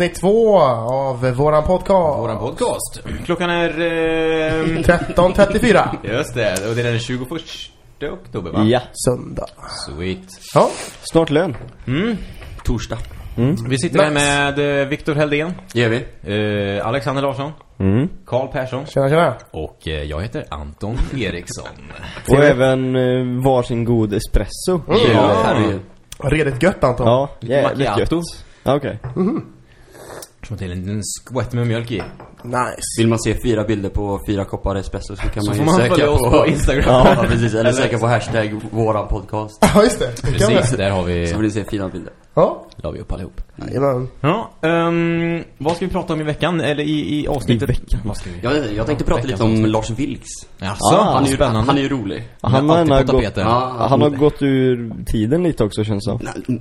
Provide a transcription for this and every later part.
Ja, avsnitt två av våran podcast. Våran podcast. Klockan är... Eh, 13.34. just det, och det är den 21 oktober va? Ja, Söndag. Sweet. Ja, snart lön. Torsdag. Vi sitter här med eh, Viktor Heldén, Gör vi? eh, Alexander Larsson, Mm. Karl Persson tjena tjena. och eh, jag heter Anton Eriksson. Och även eh, varsin god espresso. Ja, herregud. Redigt gött Anton. Ja, jävligt gött. Ja, Okej. Som till en skvätt med mjölk i. Nice. Vill man se fyra bilder på fyra koppar espresso så kan Så man ju man söka på, oss på Instagram. Ja, precis. Eller söka på hashtag våran podcast. Ja, just det. Precis, där har vi... Så får ni se fina bilder. Ja, La vi upp allihop. Jajamän. Ja, ehm, vad ska vi prata om i veckan? Eller i, i avsnittet? I veckan? Vad ska vi? Jag, jag tänkte prata lite om Lars Vilks. Jaså, Ah, Han är ju, spännande. han är ju rolig. Han Ja, har, på gått. Ja, han har gått ur tiden lite också känns det.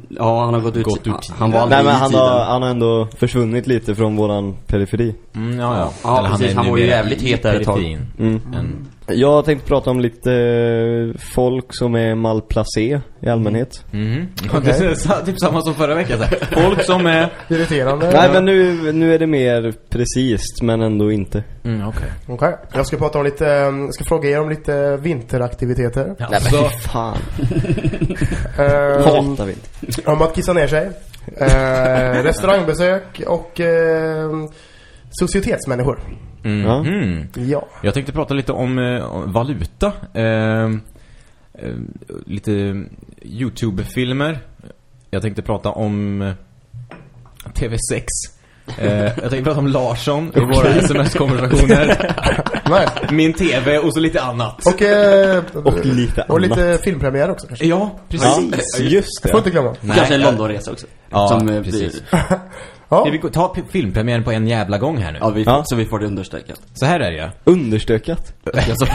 Ja, han har gått ut. Gått ur han, tiden. han var Nej men han tiden. har, han har ändå försvunnit lite från våran periferi. Mm, ja, ja. Ja, Eller precis. är Han var ju jävligt het där ett tag. periferin. Mm. Jag tänkte prata om lite eh, folk som är malplacé i allmänhet. mhm. Ja, det är typ samma som förra veckan. Folk som är... Irriterande. Nej men nu, nu är det mer precis men ändå inte. Mm, okej. Okej. Jag ska prata om lite, jag ska fråga er om lite vinteraktiviteter. Ja, Nej men fan. Eh, Hatar vi inte. om att kissa ner sig. Eh, restaurangbesök och eh, societetsmänniskor. Mm, Ja. mm. Ja. Jag tänkte prata lite om, eh, valuta. Ehm, eh, lite YouTube-filmer. Jag tänkte prata om eh, TV6. Eh, jag tänkte prata om Larsson i våra sms-konversationer. Nej. Min TV och så lite annat. Och, eh, Och lite och lite annat. filmpremiär också kanske. Ja, precis. Ja, just Får det. inte glömma. Nej, Kanske en. Londonresa också. Ja, Som, eh, precis. Ja. Vi ta filmpremiären på en jävla gång här nu? Ja, vi, Ja. så vi får det understökat. Så här är det ja. Understökat. Alltså,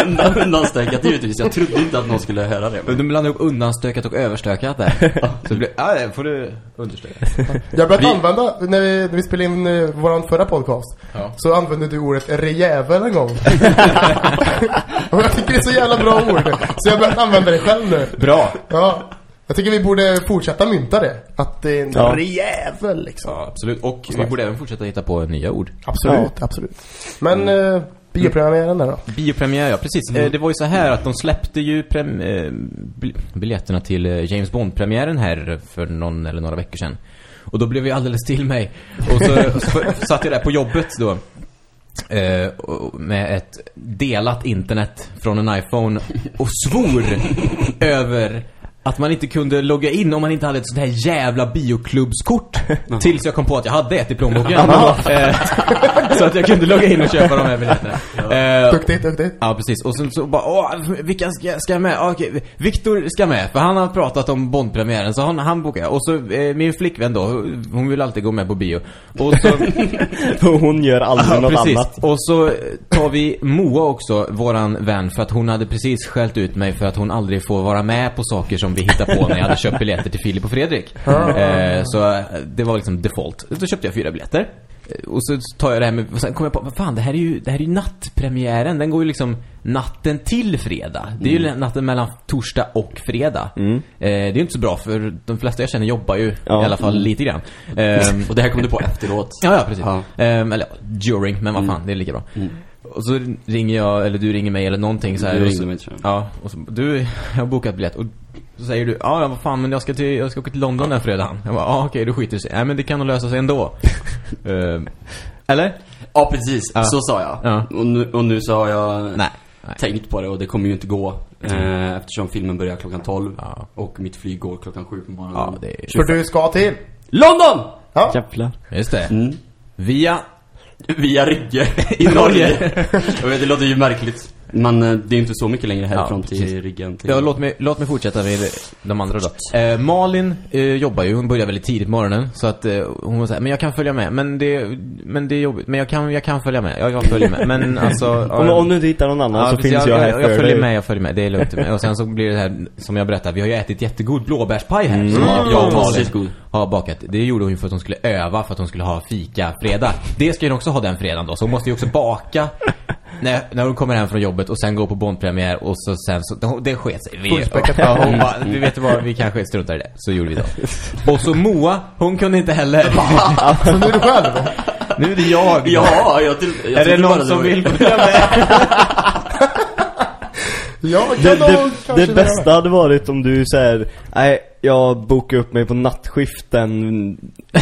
undan, undanstökat givetvis. Jag trodde inte att någon skulle höra det. Du blandar upp undanstökat och överstökat där. Så det blir, ja, får du understöka. Jag började Vi- använda, när vi, när vi spelade in uh, våran förra podcast Ja. Så använde du ordet rejävel en gång Och jag tycker det är så jävla bra ord Så jag började använda det själv nu Bra. Ja Jag tycker vi borde fortsätta mynta det Att det är en Ja. rejävel liksom Ja, absolut. Och vi borde även fortsätta hitta på nya ord. Absolut, absolut Men uh, biopremiären där då? Biopremiär, ja precis. Mm. Eh, det var ju så här att de släppte ju prem, eh, bil- biljetterna till eh, James Bond-premiären här för någon eller några veckor sedan. Och då blev jag alldeles till mig. Och så, så satt jag där på jobbet då. Eh, med ett delat internet från en iPhone och svor över att man inte kunde logga in om man inte hade ett sånt här jävla bioklubbskort. Tills jag kom på att jag hade ett i plånboken. Eh, så att jag kunde logga in och köpa de här biljetterna. Eh, Duktigt, duktigt Ja, precis. Och sen så bara, åh, vilka ska, ska jag med? Ah, Okej, Viktor ska med, för han har pratat om Bondpremiären, så han, han bokar. Och så eh, min flickvän då, hon vill alltid gå med på bio. Och så, hon gör aldrig ja, något precis. annat. Och så tar vi Moa också, våran vän, för att hon hade precis skällt ut mig för att hon aldrig får vara med på saker som vi hittar på när jag hade köpt biljetter till Filip och Fredrik. Eh, så eh, det var liksom default. Då köpte jag fyra biljetter. Eh, Och så tar jag det här med, och sen kom jag på, vad fan det här är ju, det här är ju nattpremiären. Den går ju liksom natten till fredag. Det är ju natten mellan torsdag och fredag. Eh, det är ju inte så bra för de flesta jag känner jobbar ju Ja. i alla fall lite grann. Ehm, Och det här kom du på efteråt. Ja, ja precis. Ja. Ehm, eller during, men vad fan, det är lika bra. Och så ringer jag, eller du ringer mig eller någonting så här. Du ringde mig, tror jag. Ja, och så, du, jag har bokat biljett. Och så säger du, ja, vad fan, men jag ska till, jag ska åka till London den fredagen. Jag bara, ja okej, då skiter det sig. Nej men det kan nog lösa sig ändå. Ehm, eller? Ja, precis. Ja. Så sa jag. Ja. Och, nu, och nu så har jag Nej. Tänkt på det och det kommer ju inte gå. Eh, eftersom filmen börjar klockan 12 Ja. och mitt flyg går klockan 7 på morgonen. Ja, det är... För du ska till London! Ja, Jävlar. Just det. Mm. Via... Via Rygge i Norge. jag vet, det låter ju märkligt. Men eh, det är inte så mycket längre härifrån Ja, till Ryggen. Till... Ja, låt mig, låt mig fortsätta med de andra då. Eh, Malin eh, jobbar ju, hon börjar väldigt tidigt på morgonen. Så att eh, hon var såhär, men jag kan följa med. Men det, men det är jobbigt. Men jag kan, jag kan följa med. Ja, jag följer med. Men alltså... Om, om du inte hittar någon annan så precis, finns jag, här jag, för jag följer med, jag följer med. Det är lugnt. och sen så blir det här, som jag berättade, vi har ju ätit jättegod blåbärspaj här. Som jag och Malin har bakat. Det gjorde hon ju för att hon skulle öva för att hon skulle ha fika fredag. Det ska hon också ha den fredagen då. Så hon måste ju också baka när, när hon kommer hem från jobbet och sen går på Bondpremiär och så sen så, det, det sket sig. Vi, ja, hon bara, vi vet vad, vi kanske struntar i det. Så gjorde vi då. Och så Moa, hon kunde inte heller. Så nu är du själv. Nu är det jag. Ja, jag, till, jag Är det någon som var- vill följa med? Jag kan Det, det, det bästa hade varit om du säger nej jag bokar upp mig på nattskift den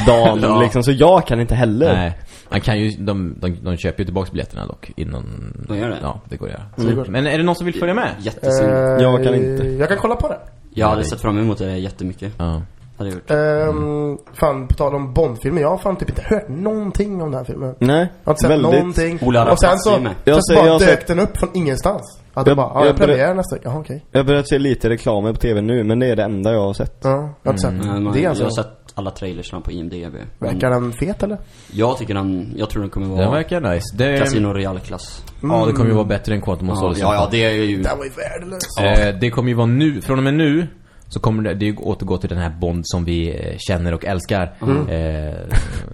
dagen Ja. liksom, så jag kan inte heller. Nej. Man kan ju, de, de, de köper ju tillbaks biljetterna dock innan... De gör det? Ja, det går att göra. Så det går. Men är det någon som vill följa med? Jättesynd. Eh, Jag kan inte. Jag kan kolla på det. Jag hade sett fram emot det jättemycket. Ja. Hade gjort. Ehm, fan, på tal om Bond-filmer. Jag har fan typ inte hört någonting om den här filmen. Nej, Jag har inte sett väldigt. någonting. Ola och sen så, Jag så ser- bara jag dök den upp från ingenstans. Att det Jag- bara, ja, jag jag börjar- premiär nästa vecka. Jaha, okej. Jag har börjat se lite reklamer på tv nu, men det är det enda jag har sett. Ja, jag har inte sett man, det jag alltså. har sett alla trailersna på IMDB. Verkar den fet eller? Jag tycker den, jag tror den kommer Den vara verkar nice. Det, Casino Royale-klass. Ja, det kommer ju vara bättre än Quantum of Ja, Solace. ja, ja, det är ju... Den var ju värdelös. Eh, det kommer ju vara nu, från och med nu så kommer det, det ju återgå till den här Bond som vi eh, känner och älskar. Eh,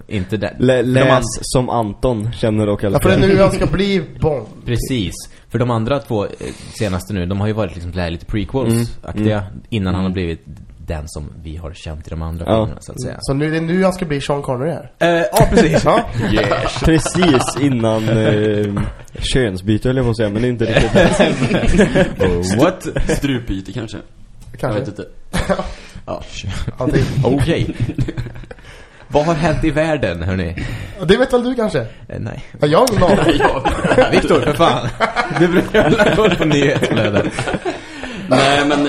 inte den. Lä, de läs an- som Anton känner och Ja, älskar. för det är nu jag ska bli Bond. Precis. För de andra två eh, senaste nu, de har ju varit liksom lite prequels-aktiga innan han har blivit den som vi har känt i de andra Ja. filmerna så att säga. Så nu, det är nu jag ska bli Sean Connery här. Eh, ja, precis. Ja. Precis innan eh, könsbyte höll jag på att säga, men det är inte riktigt. Oh, what? Strupbyte kanske. Jag Kanske. vet inte. Ja. Okej. Vad har hänt i världen, hörni? Det vet väl du kanske? Eh, nej. Ja, jag har ingen aning. Viktor, för fan. Du brukar hålla koll på nyhetsflödet. Nej men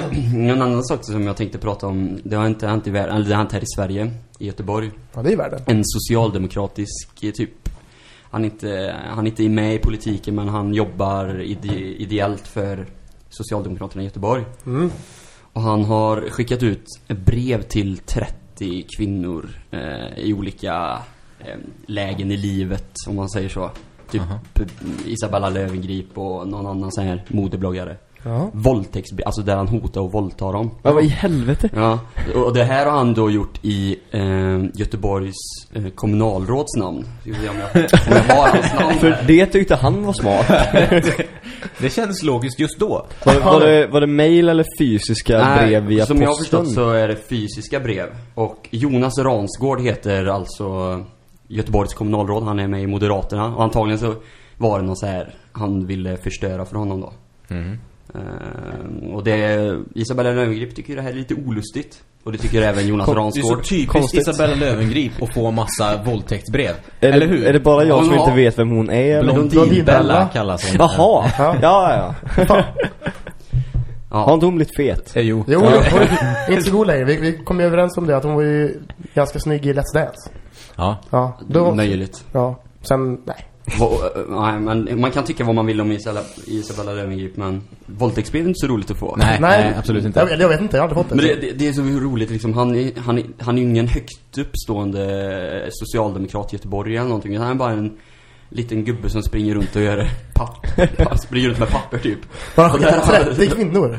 en annan sak som jag tänkte prata om Det har inte hänt i världen, eller det har hänt här i Sverige I Göteborg Ja, det är världen. En socialdemokratisk eh, typ Han är inte, han är inte med i politiken men han jobbar ide, ideellt för Socialdemokraterna i Göteborg Mm. Och han har skickat ut ett brev till 30 kvinnor eh, i olika eh, lägen i livet om man säger så. Typ Isabella Löwengrip och någon annan sån här modebloggare Ja. Våldtäktsbrev, alltså där han hotar och våldtar dem Ja, vad i helvete? Ja, och det här har han då gjort i eh, Göteborgs eh, kommunalråds namn. Ska vi se om jag, om jag har hans namn För det tyckte han var smart. Det kändes logiskt just då. Var, det- var, det, var det mail eller fysiska brev via som jag har posten? förstått så är det fysiska brev. Och Jonas Ransgård heter alltså Göteborgs kommunalråd. Han är med i Moderaterna. Och antagligen så var det någon så här han ville förstöra för honom då. Eh, och det, Isabella Löwengrip tycker det här är lite olustigt. Och det tycker även Jonas Det är så Ransgård. typiskt Konstigt. Isabella Löwengrip att få massa våldtäktsbrev. Eller det, hur? Är det bara jag Hon som har- inte vet vem hon är eller? Blondinbella kallas hon. Jaha, Ja. ja ja. ja. Har Ja. inte hon blivit fet? Eh, jo. Jo, hon är inte så god längre. Vi, vi kom ju överens om det, att hon var ju ganska snygg i Let's Dance. Ja. Ja, då... Möjligt. Ja, sen, nej. Nej, men man kan tycka vad man vill om Isabella, Isabella Löwengrip, men våldtäktsbrev är inte så roligt att få. Nej, nej, absolut inte. Jag, jag vet inte, jag har aldrig fått det. Men det, det, det är så roligt liksom, han är, han är, han är ju ingen högt uppstående socialdemokrat i Göteborg eller någonting. Han är bara en liten gubbe som springer runt och gör papper, springer runt med papper typ. Har- skickat 30 kvinnor.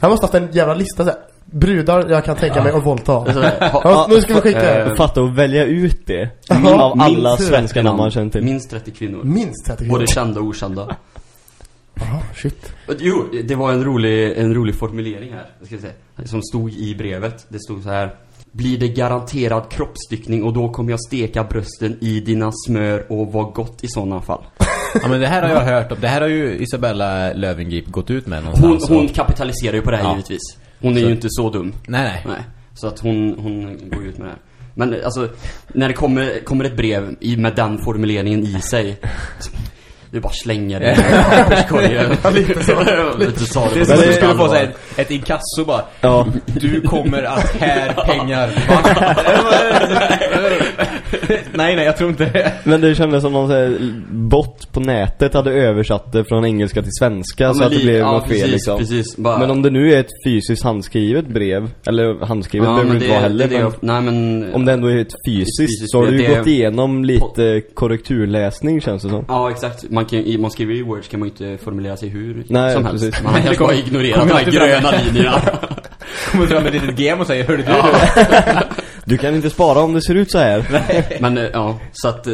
Han måste haft en jävla lista så här. Brudar jag kan tänka mig att våldta. Ja, nu ska vi skicka. Eh, Fatta att välja ut det. Av alla svenska 30 namn man känner till. Minst 30 kvinnor. Minst 30 kvinnor. Både kända och okända. Jaha, shit. Jo, det var en rolig, en rolig formulering här, ska jag säga, som stod i brevet. Det stod så här. Blir det garanterad kroppsstyckning och då kommer jag steka brösten i dina smör och vad gott i sådana fall. Ja men det här har jag hört om. Det här har ju Isabella Löwengrip gått ut med Hon, någonstans. hon och- kapitaliserar ju på det här Ja. givetvis. Hon är Så- ju inte så dum. Nej, nej. Nej. Så att hon, hon går ut med det här. Men alltså, när det kommer, kommer ett brev i, med den formuleringen i sig. Du bara slänger det i papperskorgen. lite så. Lite så. Det är som du skulle få så här, ett inkasso bara. Ja. Du kommer att här pengar. Nej, nej, jag tror inte det. Men det kändes som någon här bot på nätet hade översatt det från engelska till svenska Ja, så men att det blev ja, något fel precis, liksom. precis. Bara- Men om det nu är ett fysiskt handskrivet brev, eller handskrivet behöver det inte vara heller, det, det, men Nej men... om det ändå är ett fysiskt, fysiskt så har du ju det- gått igenom lite korrekturläsning känns det som. Ja exakt, man, kan, i- man skriver ju i Word kan man ju inte formulera sig hur Nej, som helst. precis. Man kan det bara ignorera de här gröna linjerna. Kommer fram med ett litet gem och säger Hörru du. Du kan inte spara om det ser ut så här. Men eh, ja, så att... eh,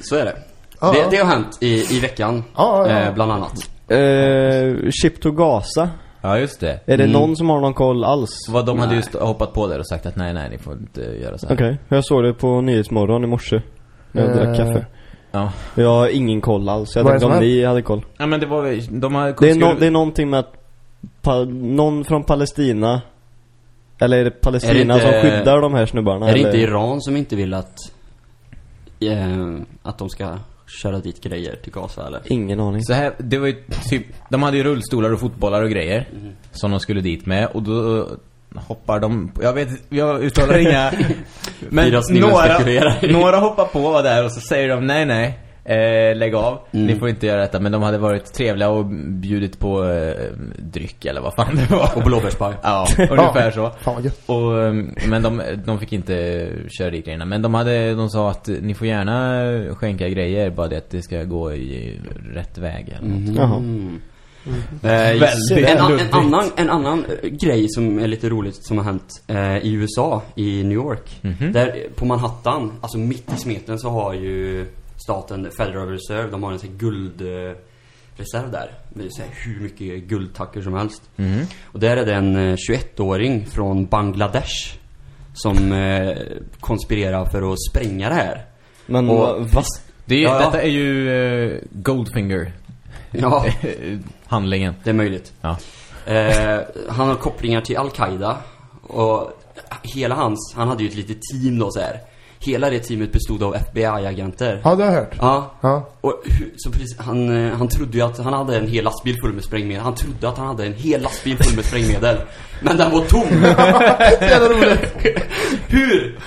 Så är det. Ja. Det, det har hänt i, i veckan, Ja, ja. Eh, bland annat. Eh, Chip to Gaza. Ja, just det. Är det Mm. någon som har någon koll alls? Vad de hade Nej. just hoppat på där och sagt att nej, nej, ni får inte göra så här. Okej, jag såg det på Nyhetsmorgon i morse. När jag drack Eh, kaffe. Ja. Jag har ingen koll alls. Jag Vad tänkte om ni hade koll. Ja, men det var de har... Det är, no, det är någonting med att pa, någon från Palestina eller är det Palestina Är det inte- som skyddar de här snubbarna? Är det eller? inte Iran som inte vill att, eh, att de ska köra dit grejer till Gaza eller? Ingen aning. Så här, det var ju typ, de hade ju rullstolar och fotbollar och grejer som de skulle dit med och då hoppar de, jag vet, jag uttalar inga men några, några hoppar på där och så säger de nej nej eh, lägg av, Mm. ni får inte göra detta men de hade varit trevliga och bjudit på eh, dryck eller vad fan det var Och blåbärspaj. Ja, ungefär så Fan och, ehm, men de, de fick inte köra dit grejerna. Men de hade, de sa att ni får gärna skänka grejer, bara det att det ska gå i rätt väg eller något. Mm. Väldigt en, an, en, annan, en annan eh, grej som är lite roligt som har hänt eh, i USA, i New York. Mhm. Där eh, på Manhattan, alltså mitt i smeten så har ju staten Federal Reserve, de har en sån här guldreserv där. Det är så hur mycket guldtackor som helst. Mhm. Och där är det en eh, 21-åring från Bangladesh som eh, konspirerar för att spränga det här. Men Och- va? va? Det ja. Detta är ju eh, Goldfinger Ja, handlingen. det är möjligt. Ja. Eh, han har kopplingar till Al-Qaida och hela hans, han hade ju ett litet team då så här. Hela det teamet bestod av FBI-agenter. Ja, det har jag hört. Ja, Ja. och så precis, han, eh, han trodde ju att han hade en hel lastbil full med sprängmedel. Han trodde att han hade en hel lastbil full med sprängmedel. Men den var tom! Jävla roligt. Hur?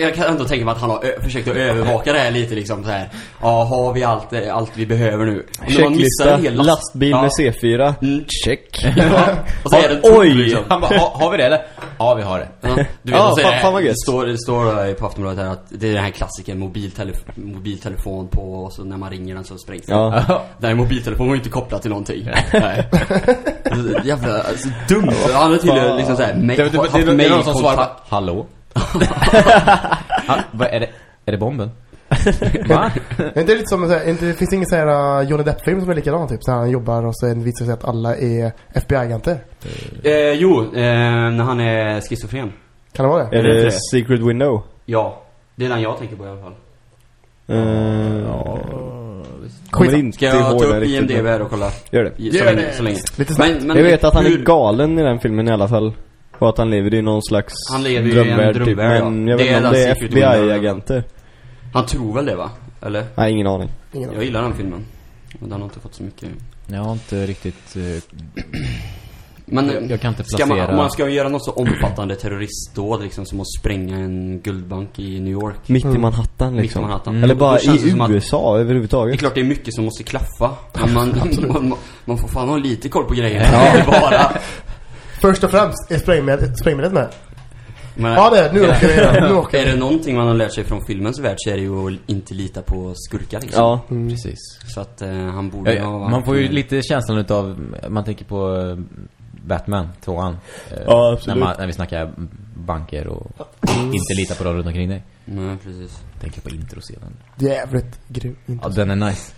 Jag kan ändå tänka mig att han har försökt att övervaka det här lite liksom så här. Ja, har vi allt, eh, allt vi behöver nu? Och Checklista, en hel last- lastbil Ja. med C4. Mm. Check. Ja. Och så är den tom, Oj! liksom. Han bara, ha, har vi det eller? Ja, vi har det. Ja, du vet, är fan- det, fan vad det, står, det står eh, på Aftonbladet här att det är den här klassiken mobiltelef mobiltelefon på och så när man ringer den så sprängs den. Ja. Den här mobiltelefonen var ju inte kopplad till någonting. Nej. Alltså, Jävla, alltså, dumt. Han har tydligen liksom såhär, Det, det, det, det, det, det är någon som svarar Hallå? ha, vad är det? Är det bomben? Va? Är inte det lite som, så här, inte, det finns ingen så här uh, Johnny Depp-film som är likadan typ? Så han jobbar och så visar det sig att alla är FBI-agenter. Eh, jo, eh, när han är schizofren. Kan det vara det? Är Är det Secret Window? Ja, det är den jag tänker på i alla fall. Uh, kommer Skit. inte Ska jag ta upp. IMDB här och kolla? Gör det. I- Så Gör länge, det. så länge. Lite snabbt. Men, men Jag vet att han hur- är galen i den filmen i alla fall. Och att han lever i någon slags Han lever i en drömvärld typ. drömvärld, Men ja. jag vet är inte om det är. FBI-agenter. Han tror väl det va? Eller? Nej, ingen aning. Ingen Jag aning. gillar den filmen. Men den har inte fått så mycket. Jag har inte riktigt... eh, Men Jag- jag kan inte ska man, placera- om man ska göra något så omfattande terroristdåd liksom som att spränga en guldbank i New York. Mitt i Mm. Manhattan Mitt i liksom. Manhattan. Eller bara i som att- USA Det är överhuvudtaget. klart det är mycket som måste klaffa. Men man, man, man, får fan ha lite koll på grejerna. Ja. bara. Först och främst är sprängmedlet med. Men, Ja det är Nu åker igen. Nu åker Är vi. det någonting man har lärt sig från filmens värld så är det ju att inte lita på skurkar liksom. Ja. Mm. Precis. Så att eh, han borde Ja, ha varit- man får ju lite känslan utav, man tänker på eh, Batman, tvåan. Eh, Ja, absolut. När, man, när vi snackar banker och inte lita på dem runt omkring dig. Nej, precis. Tänker på introscenen. Jävligt grym. Ja, den är nice.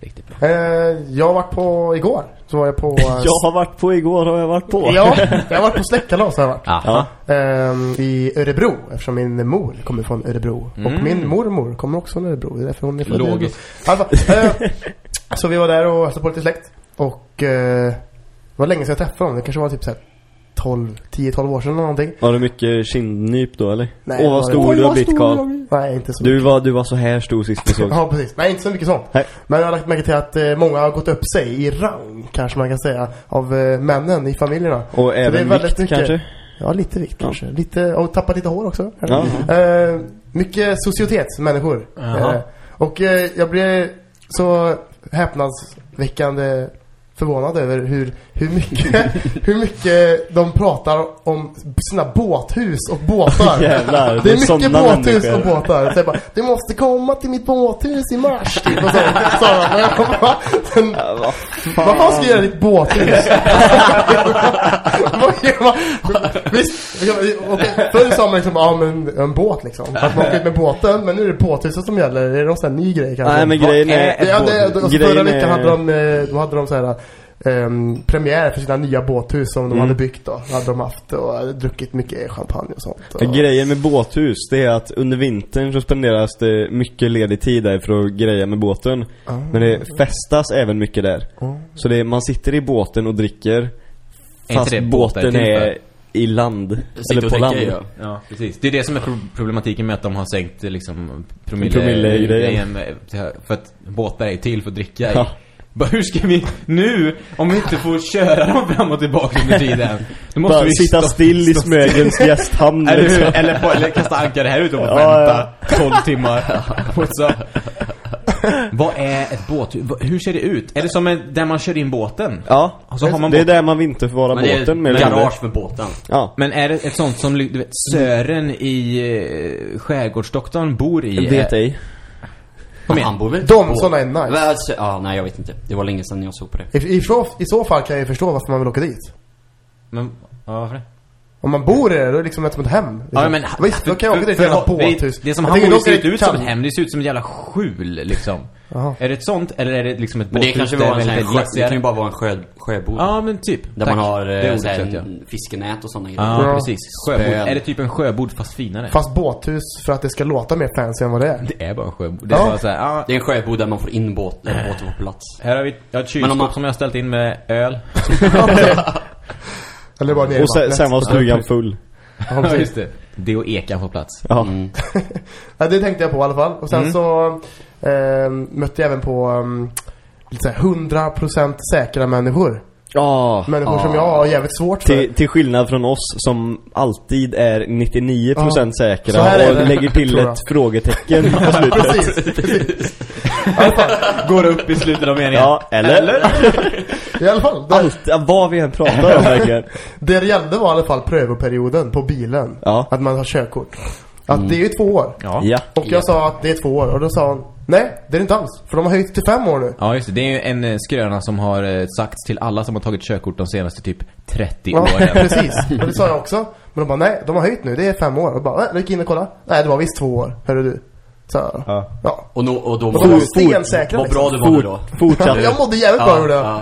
Riktigt bra. Eh, jag har varit på, igår, så var jag på... eh, Jag har varit på igår, har jag varit på. Ja, jag har varit på släktkalas har jag varit. Aha. Ehm, I Örebro, eftersom min mor kommer från Örebro. Mm. Och min mormor kommer också från Örebro. Det är därför hon är född i Örebro. Logiskt. Alltså, eh, så vi var där och hälsade på lite släkt. Och eh, det var länge sedan jag träffade dem. Det kanske var typ såhär 12, 10-12 år sedan eller någonting. Var det mycket kindnyp då eller? Nej, Åh vad stor du har blivit Karl. Nej, inte så Du var, du var så här stor sist vi såg. Ja, precis. Nej, inte så mycket sånt. Nej. Men jag har lagt märke till att eh, många har gått upp sig i rang, kanske man kan säga, av eh, männen i familjerna. Och det är även väldigt vikt mycket- kanske? Ja, lite vikt Ja. kanske. Lite, och tappat lite hår också. Ja. Eh, mycket societetsmänniskor. Jaha. Eh, och eh, jag blev så häpnadsväckande förvånad över hur, hur, mycket, hur mycket de pratar om sina båthus och båtar. Jävlar, det det är mycket båthus människor. och båtar. Så jag bara, du måste komma till mitt båthus i mars. Typ, och så. Och jag bara, "Men Ja, vad fan ska jag göra i ditt båthus? Visst, förr sa man liksom, ja men en båt liksom. Att man åker med båten, men nu är det båthuset som gäller. Är det någon sån här ny grej kanske? Nej men grejen är... Ja, det, alltså, förra veckan hade de, eh, då hade de så här ehm, premiär för sina nya båthus som de Mm. hade byggt då. Hade de haft och druckit mycket champagne och sånt. Och, Grejen med båthus, det är att under vintern så spenderas det mycket ledig tid där för att greja med båten. Ah. Men det festas även mycket där. Ah. Så det är, man sitter i båten och dricker Är fast båtar båten är är i land. Sitter Eller på land. ja. Ja, precis. Det är det som är pro- problematiken med att de har sänkt liksom promille, Promillegrejen. grejen För att båtar är till för att dricka i. Ja. Bara, hur ska vi nu, om vi inte får köra dem fram och tillbaka under tiden? Då måste Bara vi sitta stå- still i stå- Smögens gästhamn Eller liksom. hur? Eller, på, eller kasta ankare här ute och Ja, vänta 12 timmar. Så. Vad är ett? Vad- Hur ser det ut? Är det som en, där man kör in båten? Ja, Och så har man det är båt- där man vinterförvarar det är båten med garage för båten. Ja. Men är det ett sånt som, du vet, Sören i eh, Skärgårdsdoktorn bor i? Är- ej. Kom igen. Han bor väl De på- såna är nice. Men alltså, Ja, nej jag vet inte. Det var länge sedan jag såg på det. I, i, så, I så fall kan jag ju förstå varför man vill åka dit. Men, ja, varför det? Om man bor i det, då är det liksom ett som ett hem. Liksom. Ja, men, Visst, då kan jag åka dit jävla båthus. Det, det som Jag han bor ser inte ut som ett hem, det ser ut som ett jävla skjul liksom. Jaha. Är det ett sånt, eller är det liksom ett Men det båthus kanske var en sån här sjö, det kan ju bara vara en sjö, sjöbod. Ja, men typ. Där Tack. man har Det eh, ordet så här, en fiskenät och sådana grejer. Ja, Ja. precis. Sjöbord. Spön. Är det typ en sjöbod fast finare? Fast båthus för att det ska låta mer fancy än vad det är. Det är bara en sjöbod. Det är Ja. bara så här, ja, Det är en sjöbod där man får in båt, båten på plats. här har vi jag har ett kylskåp man- som jag har ställt in med öl. Eller bara ner i Och sen, sen var stugan full. Ja, just det. Det och ekan på plats. Ja. Mm. Ja, det tänkte jag på i alla fall. Och sen Mm. så eh, mötte jag även på um, lite så här 100% säkra människor. Ja. Människor Ja. som jag har jävligt svårt för. Till, till skillnad från oss som alltid är 99% Så här säkra och det, lägger till ett frågetecken på slutet. Precis, precis. Fall, Går upp i slutet av meningen. Ja, eller? i alla fall det, Allt, ja, vad vi än pratar om verkligen. det det gällde var i alla fall prövoperioden på bilen. Ja. Att man har körkort. Att det är ju två år. Ja. Ja. Och jag sa att det är två år. Och då sa hon, nej det är det inte alls. För de har höjt till fem år nu. Ja, just det. Det är ju en eh, skröna som har eh, sagts till alla som har tagit körkort de senaste typ 30 Ja, åren. precis. Och det sa jag också. Men de bara, nej, de har höjt nu. Det är fem år. Och bara, nej, jag gick in och kolla. Nej, det var visst två år. Hörru du. Så, ja. Ja. Och, no, och då var Fort- stensäkra Vad bra liksom. du var nu då. Fortsatte, Jag mådde jävligt bra över det.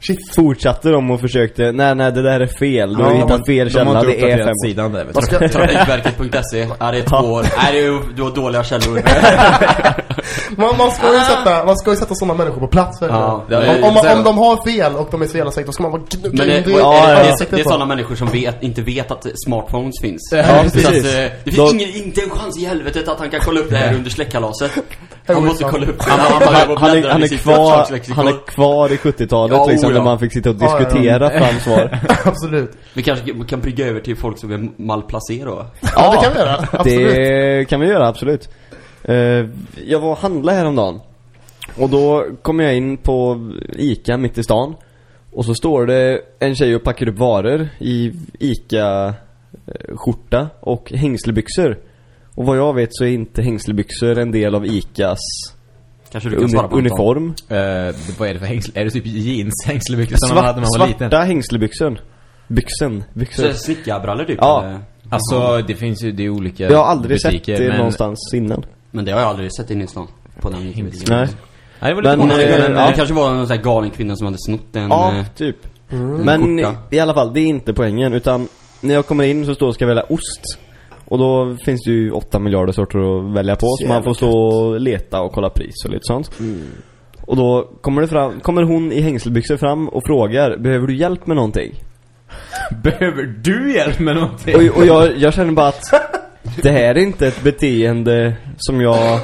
Ja. Shit. fortsatte de och försökte, nej nej det där är fel, du har Ja, hittat fel De har källa, inte det är fem sidan där, Vad ska, Trafikverket.se, ja det är två år. Det är ju, du har dåliga källor. man, man, ska ju sätta, man ska ju sätta sådana människor på plats. Ja, det är- om, om, man- om de har fel och de är så jävla säkra, då ska man bara knucka Men det, in det, det i ja, ja, det, det är sådana människor som vet, inte vet att smartphones finns. Ja, Så att, precis. eh, det finns Då- ingen, inte en chans i helvetet att han kan kolla upp det här under släckkalaset. Han måste kolla upp det. Han, Han, han, han, är, han, är kvar, han är kvar i 70-talet Ja, liksom, ja. när man fick sitta och Ja, ja, ja. diskutera fram svar. Absolut. Vi kanske kan brygga över till folk som är malplacerade. Ja, det kan vi göra. Absolut. Det kan vi göra, absolut. Eh, jag var och handlade häromdagen. Och då kom jag in på Ica mitt i stan. Och så står det en tjej och packar upp varor i Ica-skjorta och hängslebyxor. Och vad jag vet så är inte hängslebyxor en del av Icas Kanske du kan svara på uniform. Eh, vad är det för hängsle? Är det typ jeans hängslebyxor som man hade när man var liten? svarta hängslebyxor. Byxen. Så Byxor. snickarbrallor typ? Ja. eller? Alltså, det finns ju, det är olika Jag har aldrig butiker, sett det men... någonstans innan. Men det har jag aldrig sett inne i stan. På den butiken. Nej. Nej, det var lite Men, konstigt. eh, men, Det kanske var någon sån här galen kvinna som hade snott en... Ja, eh, typ. Mm. Men skjorta. i alla fall, det är inte poängen utan när jag kommer in så står ska jag välja ost. Och då finns det ju 8 miljarder sorter att välja på så man får stå och leta och kolla pris och lite sånt. Och då kommer, det fram, kommer hon i hängselbyxor fram och frågar Behöver du hjälp med någonting? Behöver du hjälp med någonting? Och, och jag, jag känner bara att det här är inte ett beteende som jag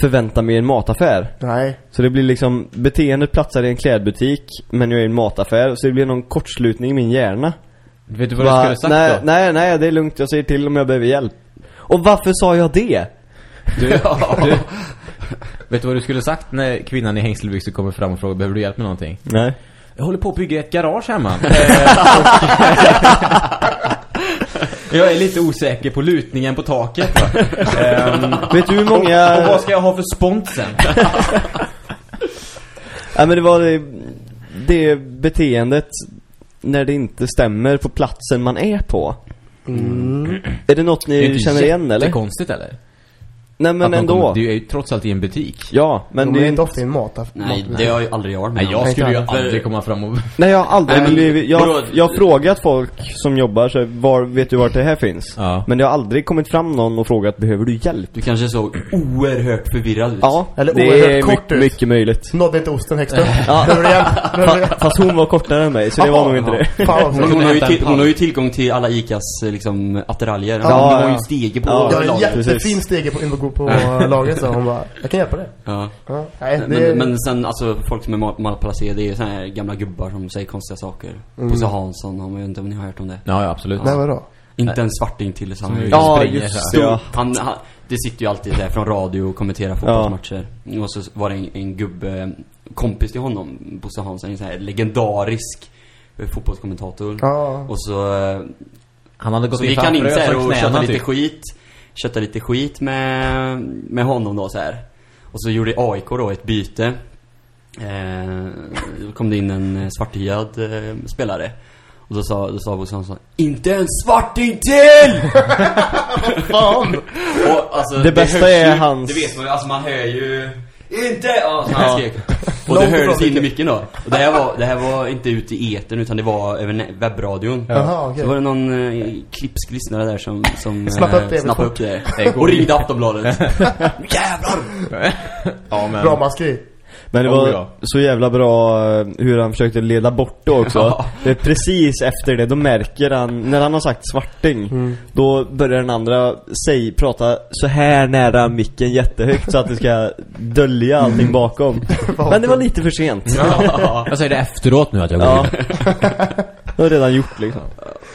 förväntar mig i en mataffär. Nej. Så det blir liksom, beteendet platsar i en klädbutik men jag är i en mataffär så det blir någon kortslutning i min hjärna. Vet du vad du Va- skulle sagt nej, då? nej, nej, det är lugnt. Jag säger till om jag behöver hjälp. Och varför sa jag det? Du, du, Vet du vad du skulle sagt när kvinnan i hängselbyxor kommer fram och frågar behöver du hjälp med någonting? Nej. Jag håller på att bygga ett garage hemma. Och- jag är lite osäker på lutningen på taket. Ehm, Vet du hur och, många... och vad ska jag ha för spont sen? Nej men det var det, det beteendet när det inte stämmer på platsen man är på. Är det något Det är ni inte känner igen eller? konstigt eller? Nej men Att ändå. kommer- det är ju trots allt i en butik. Ja, men det är är inte ofta i en mat. Nej, mat- det har ju aldrig jag varit med Nej, jag skulle ju aldrig komma fram och... Nej jag har aldrig Nej, men- blivit... Jag, jag har frågat folk som jobbar så var, vet du vart det här finns? Ja. Men det har aldrig kommit fram någon och frågat, behöver du hjälp? Du kanske såg oerhört förvirrad ut. Ja, Eller det oerhört är kort mycket, ut. mycket möjligt. Nådde inte osten högst upp. Ja. Behöver du hjälp? Behöver du Fa hjälp? fast hon var kortare än mig, så det var nog inte det. Hon, har ju till, hon har ju tillgång till alla ICAs liksom attiraljer. Ja, hon har ju en stege på Ja, jättefin stege på, på, på laget så hon bara, jag kan hjälpa dig. Ja. Ja. Nej, det Men, men sen alltså folk som är mal- malplacerade, det är ju såna här gamla gubbar som säger konstiga saker. Bosse Hansson, har man ju inte om ni har hört om det. Ja, ja absolut. Nej, vadå? Inte en svarting till så han är Ja, springer just det. Ja. Han, han, det sitter ju alltid där från radio och kommenterar fotbollsmatcher. Och så var det en, en gubbe, kompis till honom, Bosse Hansson, en sån här legendarisk eh, fotbollskommentator. Ja. Och så, eh, Han hade gått så gick han in så här och köttade lite typ. skit. Köttade lite skit med, med honom då så här. Och så gjorde AIK då ett byte. Eh, då kom det in en svarthyad eh, spelare. Och då sa, då sa Bosse Hansson Inte en svarting till! Fan! Och, alltså, Det bästa hörs är ju, hans- Det vet man ju, alltså man hör ju Inte! Ja, så han skrek. Och det Långt hördes ifrån in i mycket. micken då. Och det här var, det här var inte ute i etern utan det var över nä- webbradion. Jaha, okej. Så var det någon eh, klipsk lyssnare där som, som Snappade eh, upp det snappade upp det. Och ringde Aftonbladet. Jävlar! Ja, men... Bra maskeri. Men det Oh, var ja. så jävla bra eh, hur han försökte leda bort det också. Ja. Det är precis efter det, då märker han, när han har sagt svarting, då börjar den andra säg, prata så här nära micken jättehögt så att det ska dölja allting bakom. Men det var lite för sent. Jag säger det efteråt nu att jag går Ja. Det var redan gjort liksom.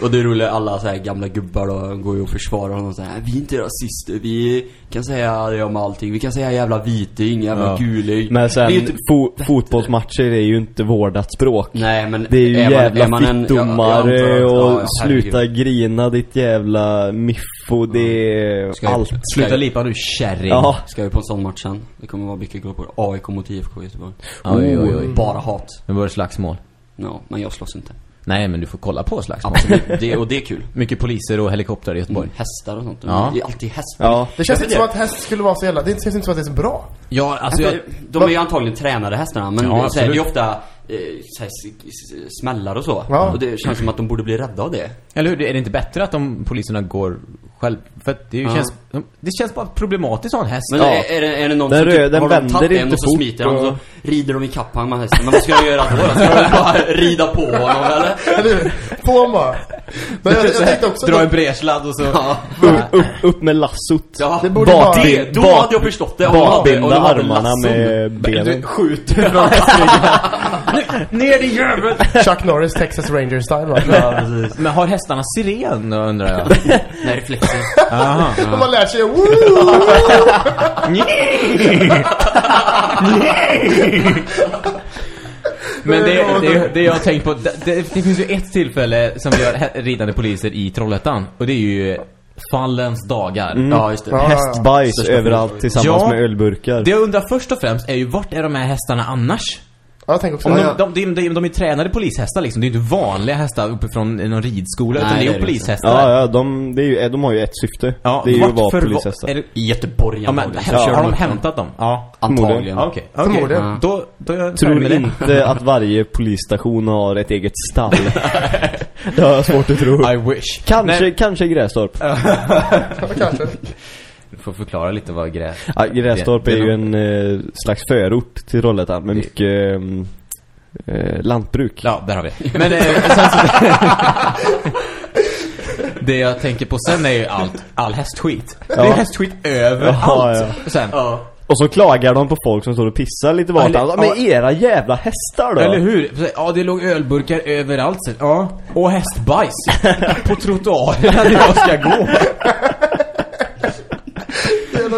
Och det roliga, alla så här gamla gubbar då går ju och försvarar honom så här. Vi är inte rasister, vi kan säga det om allting. Vi kan säga jävla viting, jävla Ja. guling. Men sen, Det är inte- fo fotbollsmatcher är ju inte vårdat språk. Nej men Det är ju man- jävla är man en- fittdomare ja, jag att- och ja, sluta grina ditt jävla miffo, det är Ska jag- allt. Sluta lipa du kärring. Ja. Ska vi på en sån match sen? Det kommer vara mycket det. AIK mot IFK i Göteborg. Oj, oj, oj. Bara hat. Nu var det slagsmål. Ja, men jag slåss inte. Nej, men du får kolla på slagsmål. Absolut. Det, och det är kul. Mycket poliser och helikoptrar i Göteborg. Hästar och sånt. Ja. Det är alltid häst. Ja. Det känns Varför inte som att häst skulle vara så jävla... Det känns inte som att det är så bra. Ja, alltså jag... De är ju antagligen tränade hästarna, men Ja, så här, det är ofta eh, så här, smällar och så. Ja. Och det känns som att de borde bli rädda av det. Eller hur? Är det inte bättre att de poliserna går själv? För att det ju Ja. känns... Det känns bara problematiskt att ha en häst. Men Ja. är, är, det, är det någon Den som rö- den har de tagit en inte och så fort smiter han och och- så rider de i kapp han med hästen. Men vad ska de göra då? Ska de bara rida på honom eller? Får han bara. Men jag, jag tänkte också... Dra en bredsladd och så... Upp, upp, upp med lassot. Ja, Det borde Bak- vara... det, då bak- hade jag förstått det. Bakbinda armarna med Du benen. skjuter från. Ner din jävel! Chuck Norris, Texas Ranger-style va? Ja, precis. Men har hästarna siren då, undrar jag? Nej, reflexer. Aha. De har lärt sig woo! Men det, det, det jag har tänkt på, det, det, det finns ju ett tillfälle som vi har ridande poliser i Trollhättan. Och det är ju fallens dagar. Ja, just det. Ja. Hästbajs överallt tillsammans Ja. med ölburkar. Det jag undrar först och främst är ju, vart är de här hästarna annars? Ja, jag tänker också Om de, de, de, de, de är tränade polishästar liksom, det är ju inte vanliga hästar uppifrån någon ridskola, utan Nej, det är det ju är det polishästar. Ja, ja, de, det är ju, de har ju ett syfte. Ja, det är ju att vara för- polishästar. Är det, I Göteborg ja, men, antagligen. har Kör de hämtat dem? Ja. Antagligen. Ja, Okej, okej. Förmodligen. Ja. Då, då är jag Tror inte att varje polisstation har ett eget stall. det har jag svårt att tro. I wish. Kanske, kanske Grästorp. Ja, kanske. Får förklara lite vad gräs... Ja, Grästorp är ju en eh, slags förort till Trollhättan med mycket mm, eh, lantbruk. Ja, där har vi. Men eh, sen så... Det jag tänker på sen är ju allt, all hästskit. Det är Ja. hästskit överallt. Ja. Sen, Ja. Och så klagar de på folk som står och pissar lite Eller- vartannat. Men era jävla hästar då? Eller hur? Så, Ja, det låg ölburkar överallt sen. Ja. Och hästbajs. På trottoaren där jag ska gå.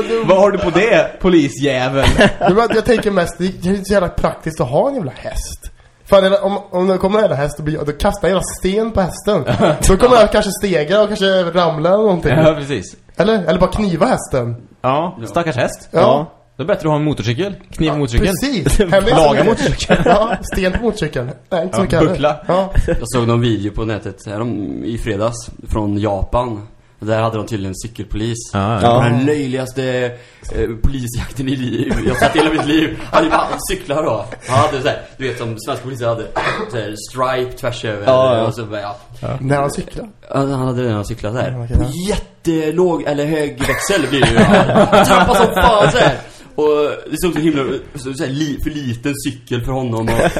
Dum. Vad har du på det, polisjävel? Jag, tänker mest, det är inte så jävla praktiskt att ha en jävla häst. Eller om, om det kommer en jävla häst och blir- då kastar jag en jävla sten på hästen. Då kommer jag kanske stega och kanske ramla eller någonting. ja, precis. Eller, eller bara kniva hästen. Ja, stackars häst. Ja. Då är det bättre att ha en motorcykel. Kniv motorcykeln. Precis. Laga motorcykeln. Ja, sten på motorcykeln. Nej, inte så Ja, mycket buckla. Ja. Jag såg någon video på nätet här om, i fredags från Japan. Och Där hade de tydligen cykelpolis. Ja, Ja. Den löjligaste eh, polisjakten i liv jag sett i hela mitt liv. Han hade bara cyklar då. Han hade så här, du vet som svenska poliser hade så här, stripe tvärs över. Ja, ja. Och så bara, ja. När han cyklar. Ja, Han hade redan cyklat där. Ja, okej, På ja. jättelåg, eller hög växel blir det ju. Han Trampar som fan så här. Och det såg så himla, så, så här, li, för liten cykel för honom och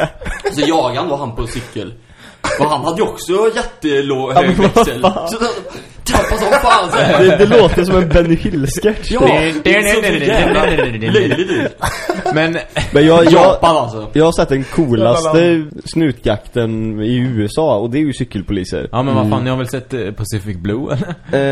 så jagade han då han på en cykel. Och han hade ju också jättelåg, hög växel. Så trampar som fan så här. Det, det låter som en Benny Hill-sketch. Ja, det såg så jävla löjligt ut. Men, Men jag, jag, Japan alltså. jag har sett den coolaste snutjakten i USA och det är ju cykelpoliser. ja men vad fan, ni har väl sett eh, Pacific Blue eller?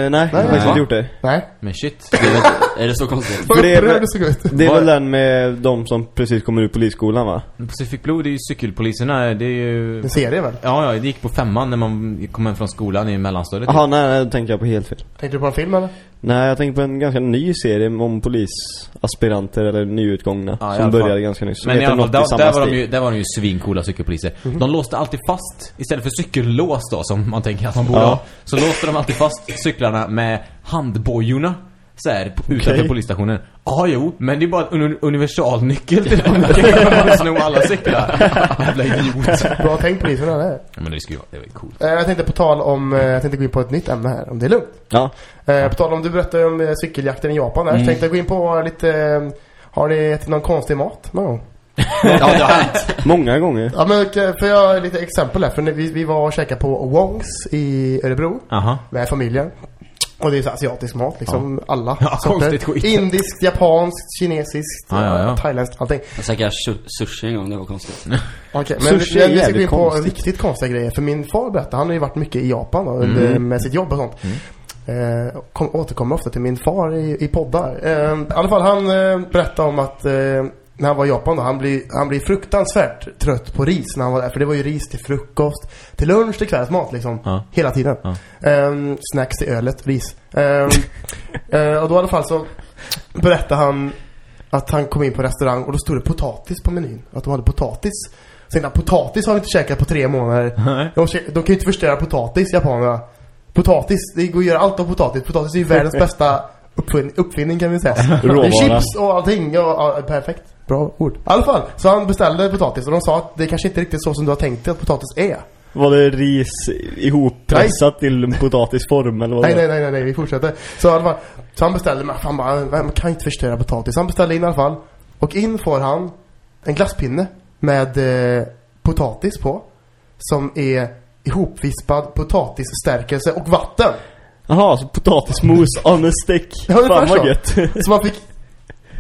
Eh, nej, jag har faktiskt va? inte gjort det. Nej. Men shit. Det är- Är det så konstigt? För det är du såg ut. Det är väl den med de som precis kommer ur polisskolan va? Pacific Blue, det är ju cykelpoliserna. Det är ju... En serie väl? Ja, ja, det gick på femman när man kom hem från skolan i mellanstadiet. Jaha, nej, nej, då tänker jag på helt fel. Tänkte du på en film eller? Nej, jag tänker på en ganska ny serie om polisaspiranter eller nyutgångna. Ja, som började ganska nyss. Men i alla fall, där, där, var de ju, där var de ju svincoola cykelpoliser. De låste alltid fast, istället för cykellås då, som man tänker att man borde Ja. ha. Så låste de alltid fast cyklarna med handbojorna. Så här, på- utanför Okej. polisstationen. Ja, jo, men det är bara en uni- universalnyckel till dem. Man kan sno alla cyklar. Jävla idiot. Bra tänkt polisen? Ja, men det skulle vara, det var ju coolt. Eh, Jag tänkte på tal om, eh, jag tänkte gå in på ett nytt ämne här, om det är lugnt. Ja. Eh, På tal om, du berättade om eh, cykeljakten i Japan där, så tänkte jag gå in på lite, eh, har ni ätit någon konstig mat någon gång? Ja, det har hänt. Många gånger. Ja men för jag har lite exempel här, för när vi, vi var och käkade på Wongs i Örebro Aha. med familjen. Och det är så asiatisk mat liksom, alla Ja, konstigt skit. Indiskt, japanskt, kinesiskt, Ja, ja, ja. thailändskt, allting. Jag käkade su- sushi en gång, det var konstigt. Okej, men Sushi vi, är vi ska gå in på konstigt. riktigt konstiga grejer. För min far berättade, han har ju varit mycket i Japan då, under, Mm. med sitt jobb och sånt. Eh, kom, återkommer ofta till min far i, i poddar. Eh, I alla fall, han eh, berättade om att eh, när han var i Japan då, han blir, han blir fruktansvärt trött på ris när han var där. För det var ju ris till frukost, till lunch, till kvällsmat liksom. Ja. Hela tiden. Ja. Ehm, snacks till ölet, ris. Ehm, eh, och då i alla fall så berättade han att han kom in på restaurang och då stod det potatis på menyn. Att de hade potatis. Han, potatis har vi inte käkat på tre månader. Nej. De, de kan ju inte förstöra potatis, japanerna. Potatis, det går att göra allt av potatis. Potatis är ju världens bästa uppfin uppfinning kan vi säga. Råvara. chips och allting. Ja, ja, perfekt. Bra ord. I alla fall, så han beställde potatis och de sa att det kanske inte är riktigt så som du har tänkt dig att potatis är. Var det ris ihoppressat till en potatisform eller vad Nej, nej, nej, nej, nej, vi fortsätter. Så, i alla fall, så han beställde, men fan bara, man kan inte förstöra potatis. Han beställde in i alla fall. Och in får han en glasspinne med eh, potatis på. Som är ihopvispad potatisstärkelse och vatten. Jaha, så potatismos on a stick. Ja, Fan vad gött. Så man fick